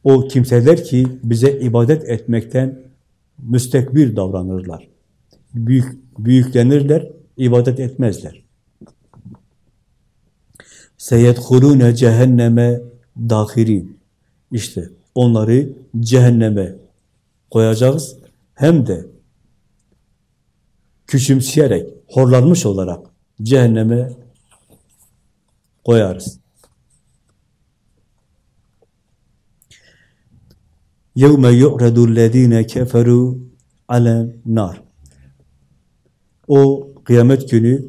Speaker 1: O kimseler ki bize ibadet etmekten müstekbir davranırlar. Büyük, büyüklenirler, ibadet etmezler. Seyedhulûne cehenneme dahirin. İşte onları cehenneme koyacağız. Hem de küçümseyerek, horlanmış olarak cehenneme koyarız. يَوْمَ يُعْرَدُ الَّذ۪ينَ كَفَرُوا عَلَى nar. O kıyamet günü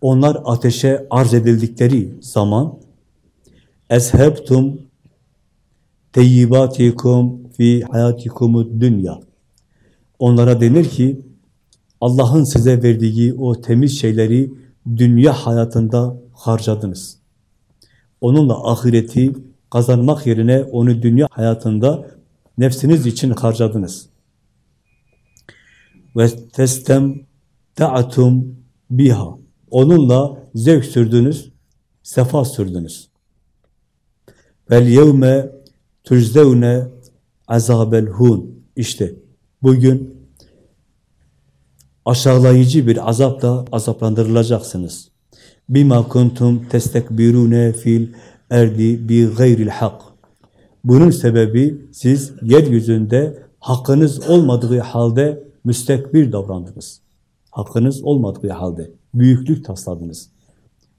Speaker 1: onlar ateşe arz edildikleri zaman eshebtum teyyibatikum fi hayatikumud dünya. Onlara denir ki Allah'ın size verdiği o temiz şeyleri dünya hayatında harcadınız. Onunla ahireti kazanmak yerine onu dünya hayatında nefsiniz için harcadınız. Ve testem ta'atum biha. Onunla zevk sürdünüz, sefa sürdünüz. Vel yevme tüzdevne azabel hun. İşte Bugün aşağılayıcı bir azapla azaplandırılacaksınız. Bima kuntum testekbirune fil erdi bi gayril hak. Bunun sebebi siz yeryüzünde hakkınız olmadığı halde müstekbir davrandınız. Hakkınız olmadığı halde büyüklük tasladınız.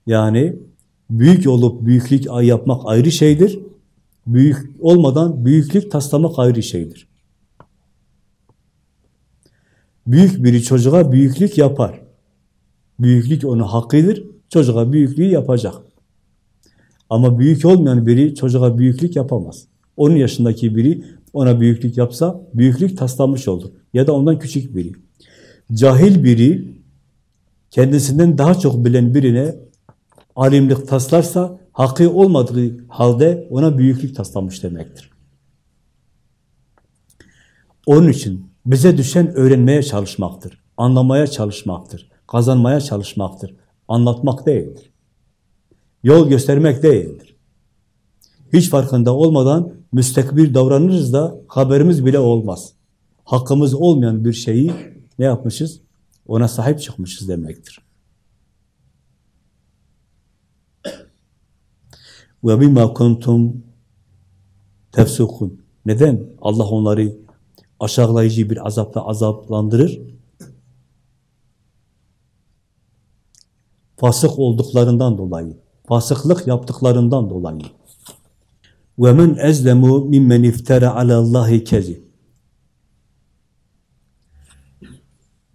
Speaker 1: Yani büyük olup büyüklük yapmak ayrı şeydir. Büyük olmadan büyüklük taslamak ayrı şeydir. Büyük biri çocuğa büyüklük yapar. Büyüklük onun hakkıdır. Çocuğa büyüklüğü yapacak. Ama büyük olmayan biri çocuğa büyüklük yapamaz. Onun yaşındaki biri ona büyüklük yapsa büyüklük taslanmış olur. Ya da ondan küçük biri. Cahil biri kendisinden daha çok bilen birine alimlik taslarsa hakkı olmadığı halde ona büyüklük taslamış demektir. Onun için bize düşen öğrenmeye çalışmaktır, anlamaya çalışmaktır, kazanmaya çalışmaktır, anlatmak değildir. Yol göstermek değildir. Hiç farkında olmadan müstekbir davranırız da haberimiz bile olmaz. Hakkımız olmayan bir şeyi ne yapmışız? Ona sahip çıkmışız demektir. Ve bima kuntum tefsukun. Neden Allah onları aşağılayıcı bir azapla azaplandırır? Fasık olduklarından dolayı, fasıklık yaptıklarından dolayı. وَمَنْ اَزْلَمُوا مِمَّنْ اِفْتَرَ عَلَى اللّٰهِ كَذِبٍ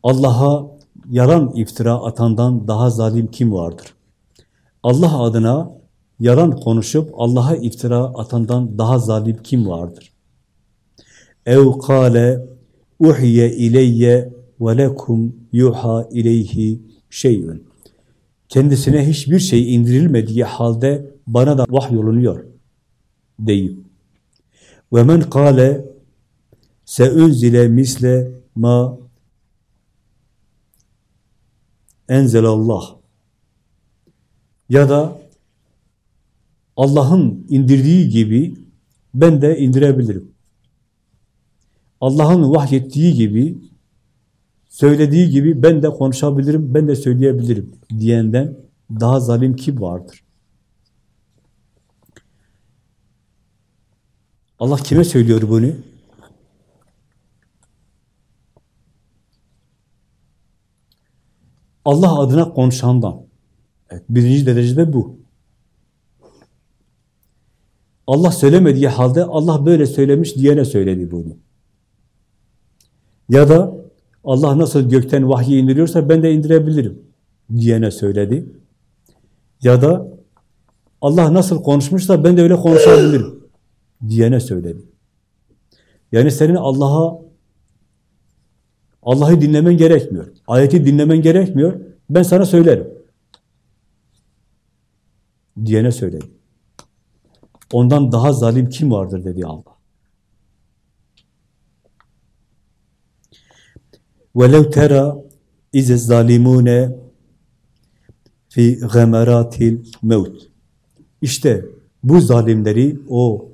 Speaker 1: Allah'a yalan iftira atandan daha zalim kim vardır? Allah adına yalan konuşup Allah'a iftira atandan daha zalim kim vardır? ev kâle uhiye ileyye ve lekum yuha ileyhi şeyün. Kendisine hiçbir şey indirilmediği halde bana da vahyolunuyor deyip ve men kâle seunzile misle ma enzelallah ya da Allah'ın indirdiği gibi ben de indirebilirim. Allah'ın vahyettiği gibi, söylediği gibi ben de konuşabilirim, ben de söyleyebilirim diyenden daha zalim kim vardır? Allah kime söylüyor bunu? Allah adına konuşandan. Evet, birinci derecede bu. Allah söylemediği halde Allah böyle söylemiş diyene söyledi bunu. Ya da Allah nasıl gökten vahyi indiriyorsa ben de indirebilirim diyene söyledi. Ya da Allah nasıl konuşmuşsa ben de öyle konuşabilirim diyene söyledi. Yani senin Allah'a Allah'ı dinlemen gerekmiyor. Ayeti dinlemen gerekmiyor. Ben sana söylerim. Diyene söyledi. Ondan daha zalim kim vardır dedi Allah. وَلَوْ تَرَى اِذَ الظَّالِمُونَ fi غَمَرَاتِ الْمَوْتِ İşte bu zalimleri o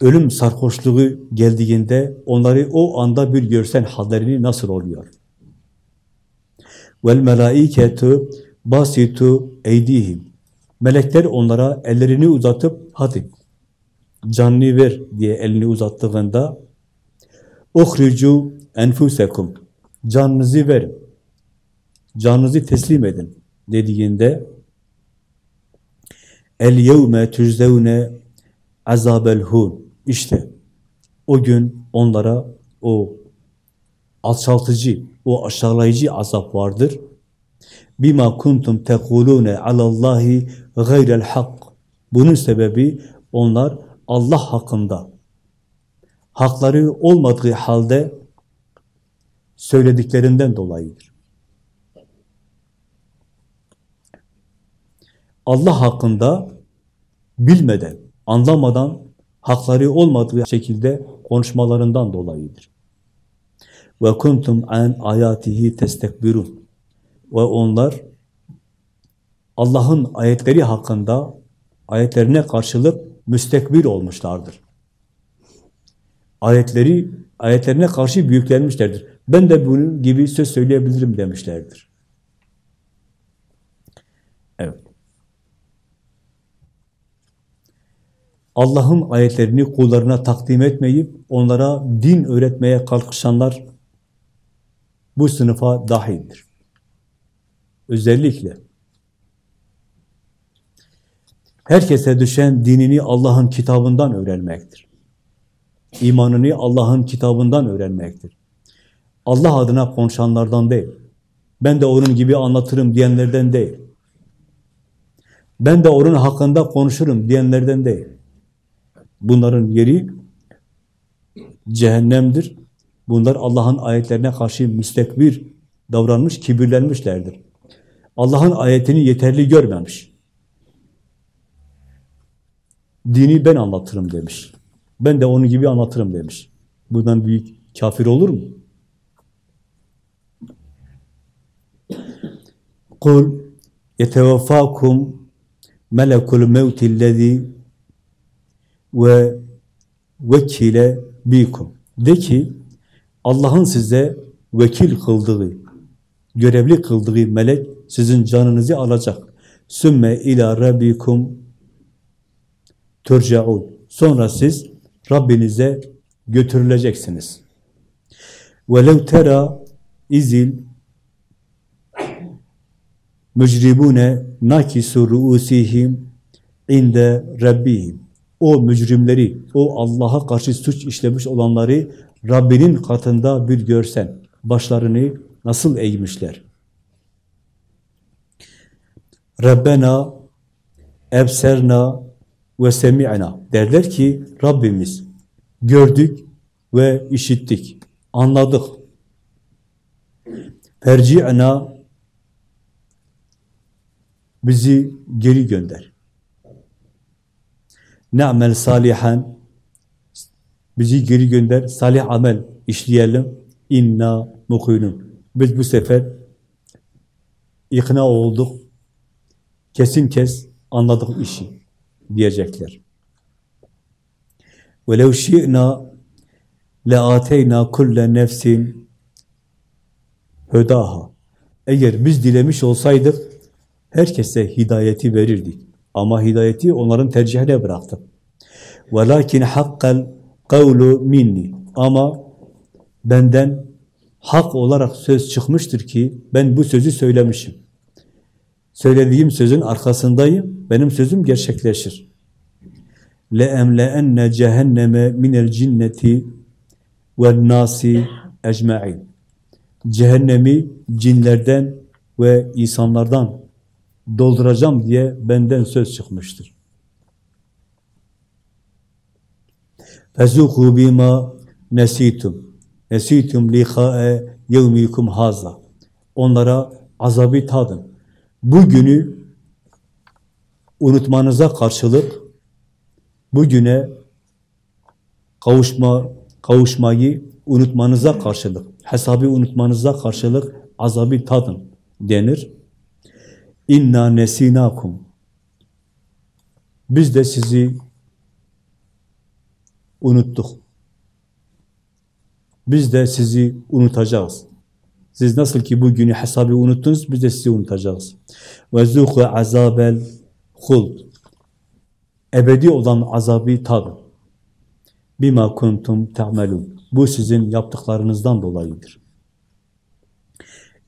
Speaker 1: ölüm sarhoşluğu geldiğinde onları o anda bir görsen hallerini nasıl oluyor? Vel melaiketu basitu eydihim. Melekler onlara ellerini uzatıp hadi canını ver diye elini uzattığında uhricu enfusekum canınızı verin. Canınızı teslim edin dediğinde el yevme tüzdevne azabel hun işte o gün onlara o alçaltıcı, o aşağılayıcı azap vardır. Bima kuntum tekulune alallahi gayrel hak. Bunun sebebi onlar Allah hakkında hakları olmadığı halde söylediklerinden dolayıdır. Allah hakkında bilmeden, anlamadan, hakları olmadığı şekilde konuşmalarından dolayıdır. Ve kuntum an ayatihi testekbirun. Ve onlar Allah'ın ayetleri hakkında ayetlerine karşılık müstekbir olmuşlardır. Ayetleri, ayetlerine karşı büyüklenmişlerdir. Ben de bunun gibi söz söyleyebilirim demişlerdir. Evet. Allah'ın ayetlerini kullarına takdim etmeyip onlara din öğretmeye kalkışanlar bu sınıfa dahildir. Özellikle herkese düşen dinini Allah'ın kitabından öğrenmektir. İmanını Allah'ın kitabından öğrenmektir. Allah adına konuşanlardan değil. Ben de onun gibi anlatırım diyenlerden değil. Ben de onun hakkında konuşurum diyenlerden değil. Bunların yeri cehennemdir. Bunlar Allah'ın ayetlerine karşı müstekbir davranmış, kibirlenmişlerdir. Allah'ın ayetini yeterli görmemiş. Dini ben anlatırım demiş. Ben de onun gibi anlatırım demiş. Bundan büyük kafir olur mu? Kul yetevaffakum melekul mevtillezî ve vekile bikum. De ki Allah'ın size vekil kıldığı, görevli kıldığı melek sizin canınızı alacak. Sümme ila rabbikum turcaun. Sonra siz Rabbinize götürüleceksiniz. وَلَوْ tera izil mücrimune nakisu ruusihim inde rabbihim. O mücrimleri, o Allah'a karşı suç işlemiş olanları Rabbinin katında bir görsen, başlarını nasıl eğmişler. Rabbena ebserna ve semi'na derler ki Rabbimiz gördük ve işittik, anladık. Ferci'na bizi geri gönder. Ne'mel salihan bizi geri gönder, salih amel işleyelim. İnna mukinun. Biz bu sefer ikna olduk. Kesin kes anladık işi diyecekler. وَلَوْ شِئْنَا لَاَتَيْنَا كُلَّ نَفْسٍ هُدَاهَا Eğer biz dilemiş olsaydık, herkese hidayeti verirdik. Ama hidayeti onların tercihine bıraktık. وَلَكِنْ حَقَّ الْقَوْلُ minni. Ama benden hak olarak söz çıkmıştır ki ben bu sözü söylemişim. Söylediğim sözün arkasındayım. Benim sözüm gerçekleşir. Le emleenne cehenneme minel cinneti ve nasi ecmaîn. Cehennemi cinlerden ve insanlardan dolduracağım diye benden söz çıkmıştır. Fezuku bima nesitum. Nesitum lihae yevmikum haza. Onlara azabı tadın. Bugünü unutmanıza karşılık bugüne kavuşma kavuşmayı unutmanıza karşılık, hesabı unutmanıza karşılık azabı tadın denir. İnna nesinakum. Biz de sizi unuttuk. Biz de sizi unutacağız. Siz nasıl ki bugünü hesabı unuttunuz, biz de sizi unutacağız. Ve zuku azabel huld. Ebedi olan azabı tadın. Bima kuntum ta'melun. Bu sizin yaptıklarınızdan dolayıdır.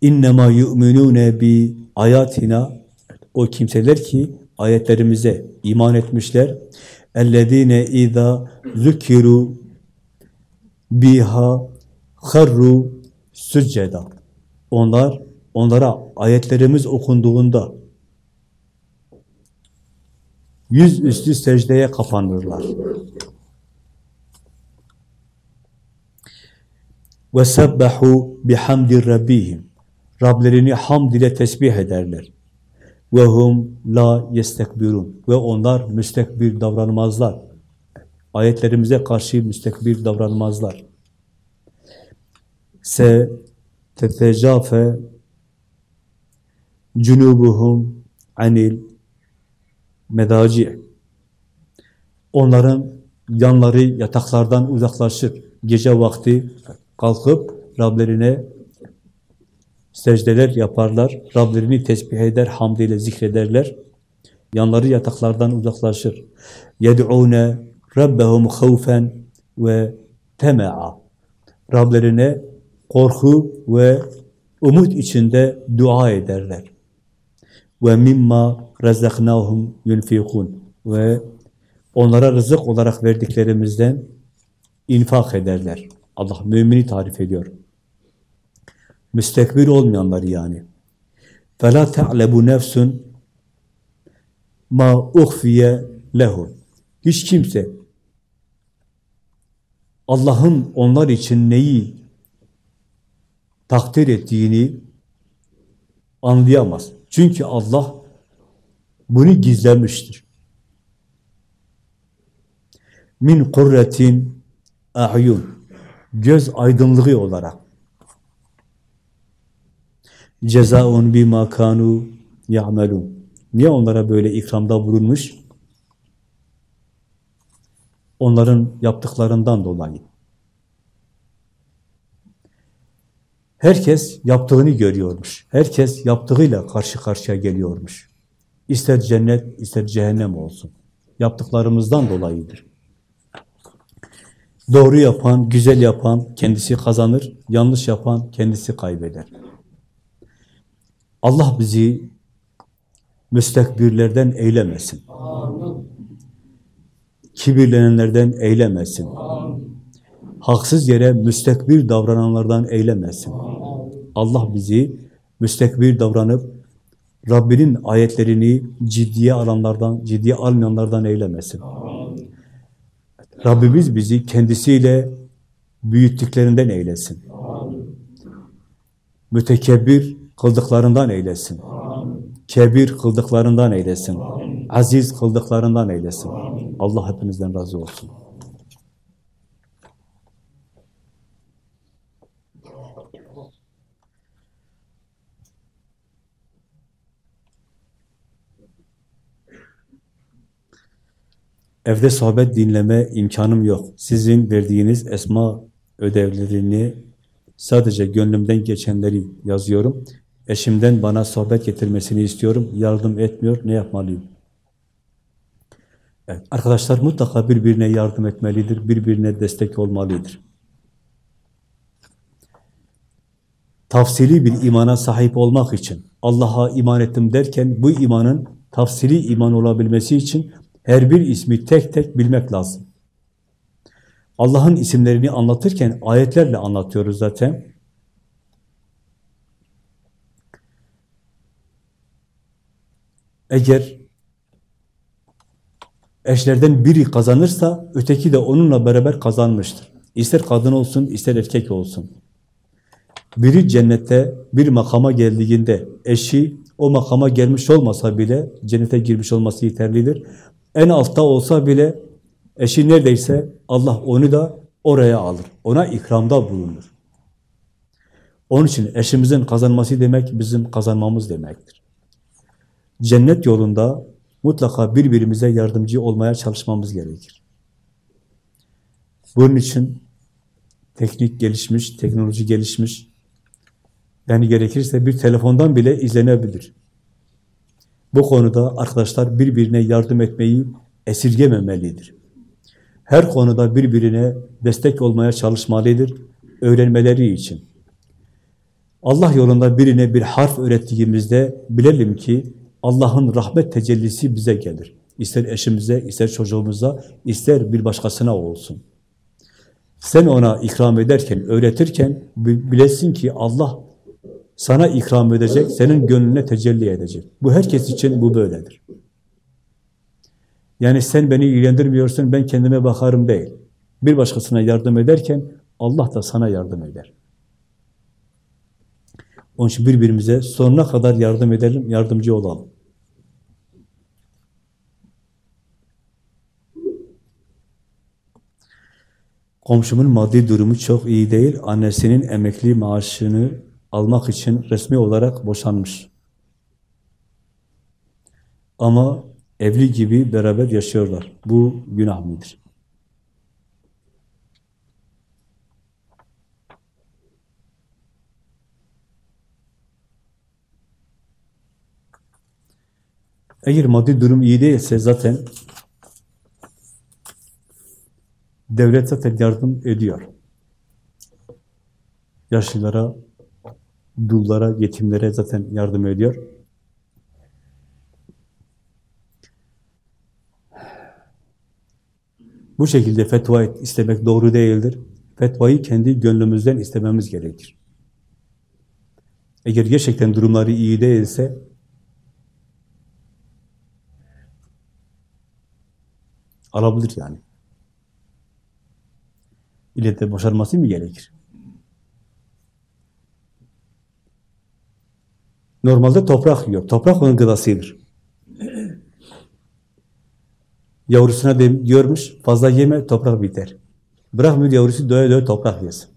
Speaker 1: İnnemâ yu'minûne bi ayatina o kimseler ki ayetlerimize iman etmişler. اَلَّذ۪ينَ اِذَا ذُكِرُوا biha harru sücceda. onlar, onlara ayetlerimiz okunduğunda yüz üstü secdeye kapanırlar. Ve sebbahu bihamdi rabbihim. Rablerini hamd ile tesbih ederler. Ve hum la yestekbirun. Ve onlar müstekbir davranmazlar. Ayetlerimize karşı müstekbir davranmazlar. Se tetecafe cunubuhum anil medaci. Onların yanları yataklardan uzaklaşır. Gece vakti kalkıp Rablerine secdeler yaparlar. Rablerini tesbih eder, hamd ile zikrederler. Yanları yataklardan uzaklaşır. يَدْعُونَ رَبَّهُمْ خَوْفًا ve teme'a. Rablerine korku ve umut içinde dua ederler. Ve mimma razaknahum yunfikun ve onlara rızık olarak verdiklerimizden infak ederler. Allah mümini tarif ediyor. Müstekbir olmayanlar yani. فَلَا تَعْلَبُ نَفْسٌ ma uhfiye lehum. Hiç kimse Allah'ın onlar için neyi takdir ettiğini anlayamaz. Çünkü Allah bunu gizlemiştir. Min kurretin a'yun göz aydınlığı olarak cezaun bima kanu ya'melun Niye onlara böyle ikramda bulunmuş? Onların yaptıklarından dolayı. Herkes yaptığını görüyormuş. Herkes yaptığıyla karşı karşıya geliyormuş. İster cennet, ister cehennem olsun. Yaptıklarımızdan dolayıdır. Doğru yapan, güzel yapan kendisi kazanır, yanlış yapan kendisi kaybeder. Allah bizi müstekbirlerden eylemesin. Kibirlenenlerden eylemesin. Haksız yere müstekbir davrananlardan eylemesin. Allah bizi müstekbir davranıp Rabbinin ayetlerini ciddiye alanlardan, ciddiye almayanlardan eylemesin. Rabbimiz bizi kendisiyle büyüttüklerinden eylesin. Mütekebbir kıldıklarından eylesin. Kebir kıldıklarından eylesin. Aziz kıldıklarından eylesin. Allah hepinizden razı olsun. Evde sohbet dinleme imkanım yok. Sizin verdiğiniz esma ödevlerini sadece gönlümden geçenleri yazıyorum. Eşimden bana sohbet getirmesini istiyorum. Yardım etmiyor. Ne yapmalıyım? Evet, arkadaşlar mutlaka birbirine yardım etmelidir. Birbirine destek olmalıdır. Tafsili bir imana sahip olmak için, Allah'a iman ettim derken bu imanın tafsili iman olabilmesi için her bir ismi tek tek bilmek lazım. Allah'ın isimlerini anlatırken ayetlerle anlatıyoruz zaten. Eğer eşlerden biri kazanırsa öteki de onunla beraber kazanmıştır. İster kadın olsun, ister erkek olsun. Biri cennette bir makama geldiğinde eşi o makama gelmiş olmasa bile cennete girmiş olması yeterlidir. En altta olsa bile eşi neredeyse Allah onu da oraya alır. Ona ikramda bulunur. Onun için eşimizin kazanması demek bizim kazanmamız demektir cennet yolunda mutlaka birbirimize yardımcı olmaya çalışmamız gerekir. Bunun için teknik gelişmiş, teknoloji gelişmiş. Yani gerekirse bir telefondan bile izlenebilir. Bu konuda arkadaşlar birbirine yardım etmeyi esirgememelidir. Her konuda birbirine destek olmaya çalışmalıdır, öğrenmeleri için. Allah yolunda birine bir harf öğrettiğimizde bilelim ki Allah'ın rahmet tecellisi bize gelir. İster eşimize, ister çocuğumuza, ister bir başkasına olsun. Sen ona ikram ederken, öğretirken bilesin ki Allah sana ikram edecek, senin gönlüne tecelli edecek. Bu herkes için bu böyledir. Yani sen beni ilgilendirmiyorsun, ben kendime bakarım değil. Bir başkasına yardım ederken Allah da sana yardım eder. Onun için birbirimize sonuna kadar yardım edelim, yardımcı olalım. Komşumun maddi durumu çok iyi değil, annesinin emekli maaşını almak için resmi olarak boşanmış. Ama evli gibi beraber yaşıyorlar. Bu günah mıdır? Eğer maddi durum iyi değilse zaten devlet zaten yardım ediyor. Yaşlılara dullara, yetimlere zaten yardım ediyor. Bu şekilde fetva istemek doğru değildir. Fetvayı kendi gönlümüzden istememiz gerekir. Eğer gerçekten durumları iyi değilse alabilir yani. İlle de boşanması mı gerekir? Normalde toprak yiyor. Toprak onun gıdasıdır. Yavrusuna de, diyormuş, fazla yeme, toprak biter. Bırakmıyor yavrusu doya doya toprak yesin.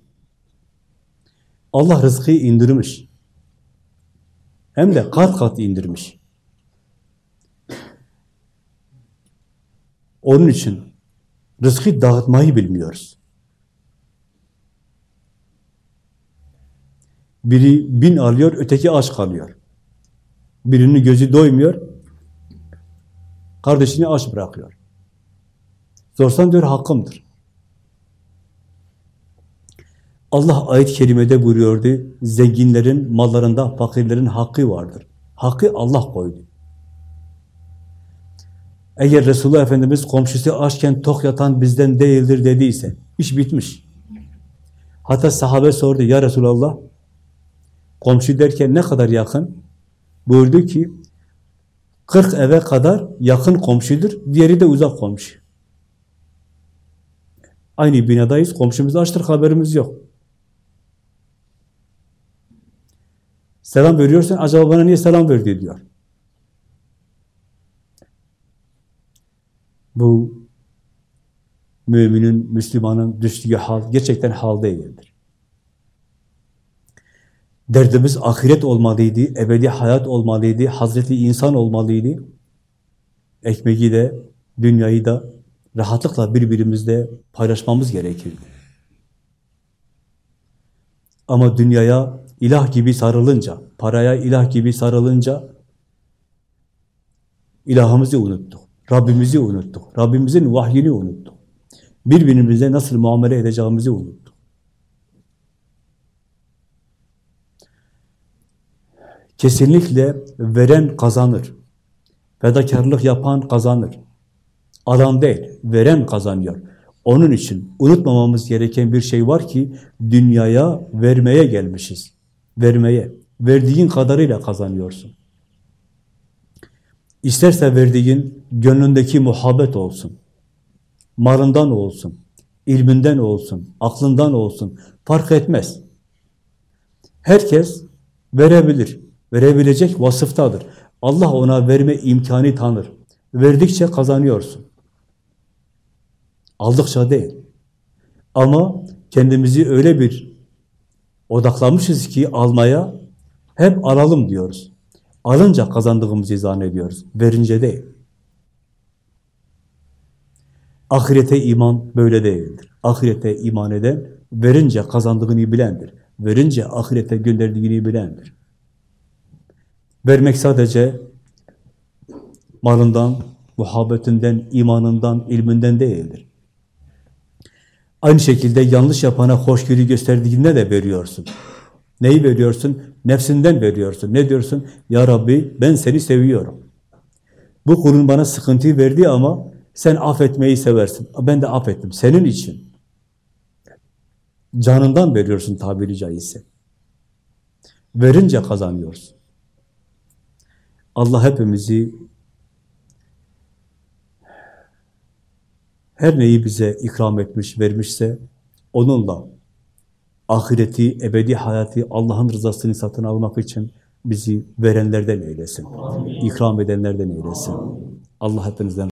Speaker 1: Allah rızkı indirmiş. Hem de kat kat indirmiş. Onun için rızkı dağıtmayı bilmiyoruz. Biri bin alıyor, öteki aç kalıyor. Birinin gözü doymuyor, kardeşini aç bırakıyor. Sorsan diyor hakkımdır. Allah ayet-i kerimede buyuruyordu, zenginlerin mallarında fakirlerin hakkı vardır. Hakkı Allah koydu. Eğer Resulullah Efendimiz komşusu açken tok yatan bizden değildir dediyse, iş bitmiş. Hatta sahabe sordu, ya Resulallah, komşu derken ne kadar yakın? Buyurdu ki, 40 eve kadar yakın komşudur, diğeri de uzak komşu. Aynı binadayız, komşumuz açtır, haberimiz yok. Selam veriyorsan, acaba bana niye selam verdi diyor. Bu müminin, Müslümanın düştüğü hal gerçekten hal değildir. Derdimiz ahiret olmalıydı, ebedi hayat olmalıydı, Hazreti insan olmalıydı. Ekmeği de, dünyayı da rahatlıkla birbirimizle paylaşmamız gerekirdi. Ama dünyaya ilah gibi sarılınca, paraya ilah gibi sarılınca ilahımızı unuttuk. Rabbimizi unuttuk. Rabbimizin vahyini unuttuk. Birbirimize nasıl muamele edeceğimizi unuttuk. Kesinlikle veren kazanır. Fedakarlık yapan kazanır. Adam değil, veren kazanıyor. Onun için unutmamamız gereken bir şey var ki dünyaya vermeye gelmişiz. Vermeye. Verdiğin kadarıyla kazanıyorsun. İsterse verdiğin gönlündeki muhabbet olsun. Malından olsun. ilminden olsun. Aklından olsun. Fark etmez. Herkes verebilir. Verebilecek vasıftadır. Allah ona verme imkanı tanır. Verdikçe kazanıyorsun. Aldıkça değil. Ama kendimizi öyle bir odaklamışız ki almaya hep alalım diyoruz. Alınca kazandığımızı zannediyoruz. Verince değil. Ahirete iman böyle değildir. Ahirete iman eden verince kazandığını bilendir. Verince ahirete gönderdiğini bilendir. Vermek sadece malından, muhabbetinden, imanından, ilminden değildir. Aynı şekilde yanlış yapana hoşgörü gösterdiğinde de veriyorsun. Neyi veriyorsun? Nefsinden veriyorsun. Ne diyorsun? Ya Rabbi ben seni seviyorum. Bu kulun bana sıkıntı verdi ama sen affetmeyi seversin. Ben de affettim. Senin için. Canından veriyorsun tabiri caizse. Verince kazanıyorsun. Allah hepimizi her neyi bize ikram etmiş, vermişse onunla ahireti, ebedi hayatı, Allah'ın rızasını satın almak için bizi verenlerden eylesin. Amin. İkram edenlerden eylesin. Allah hepinizden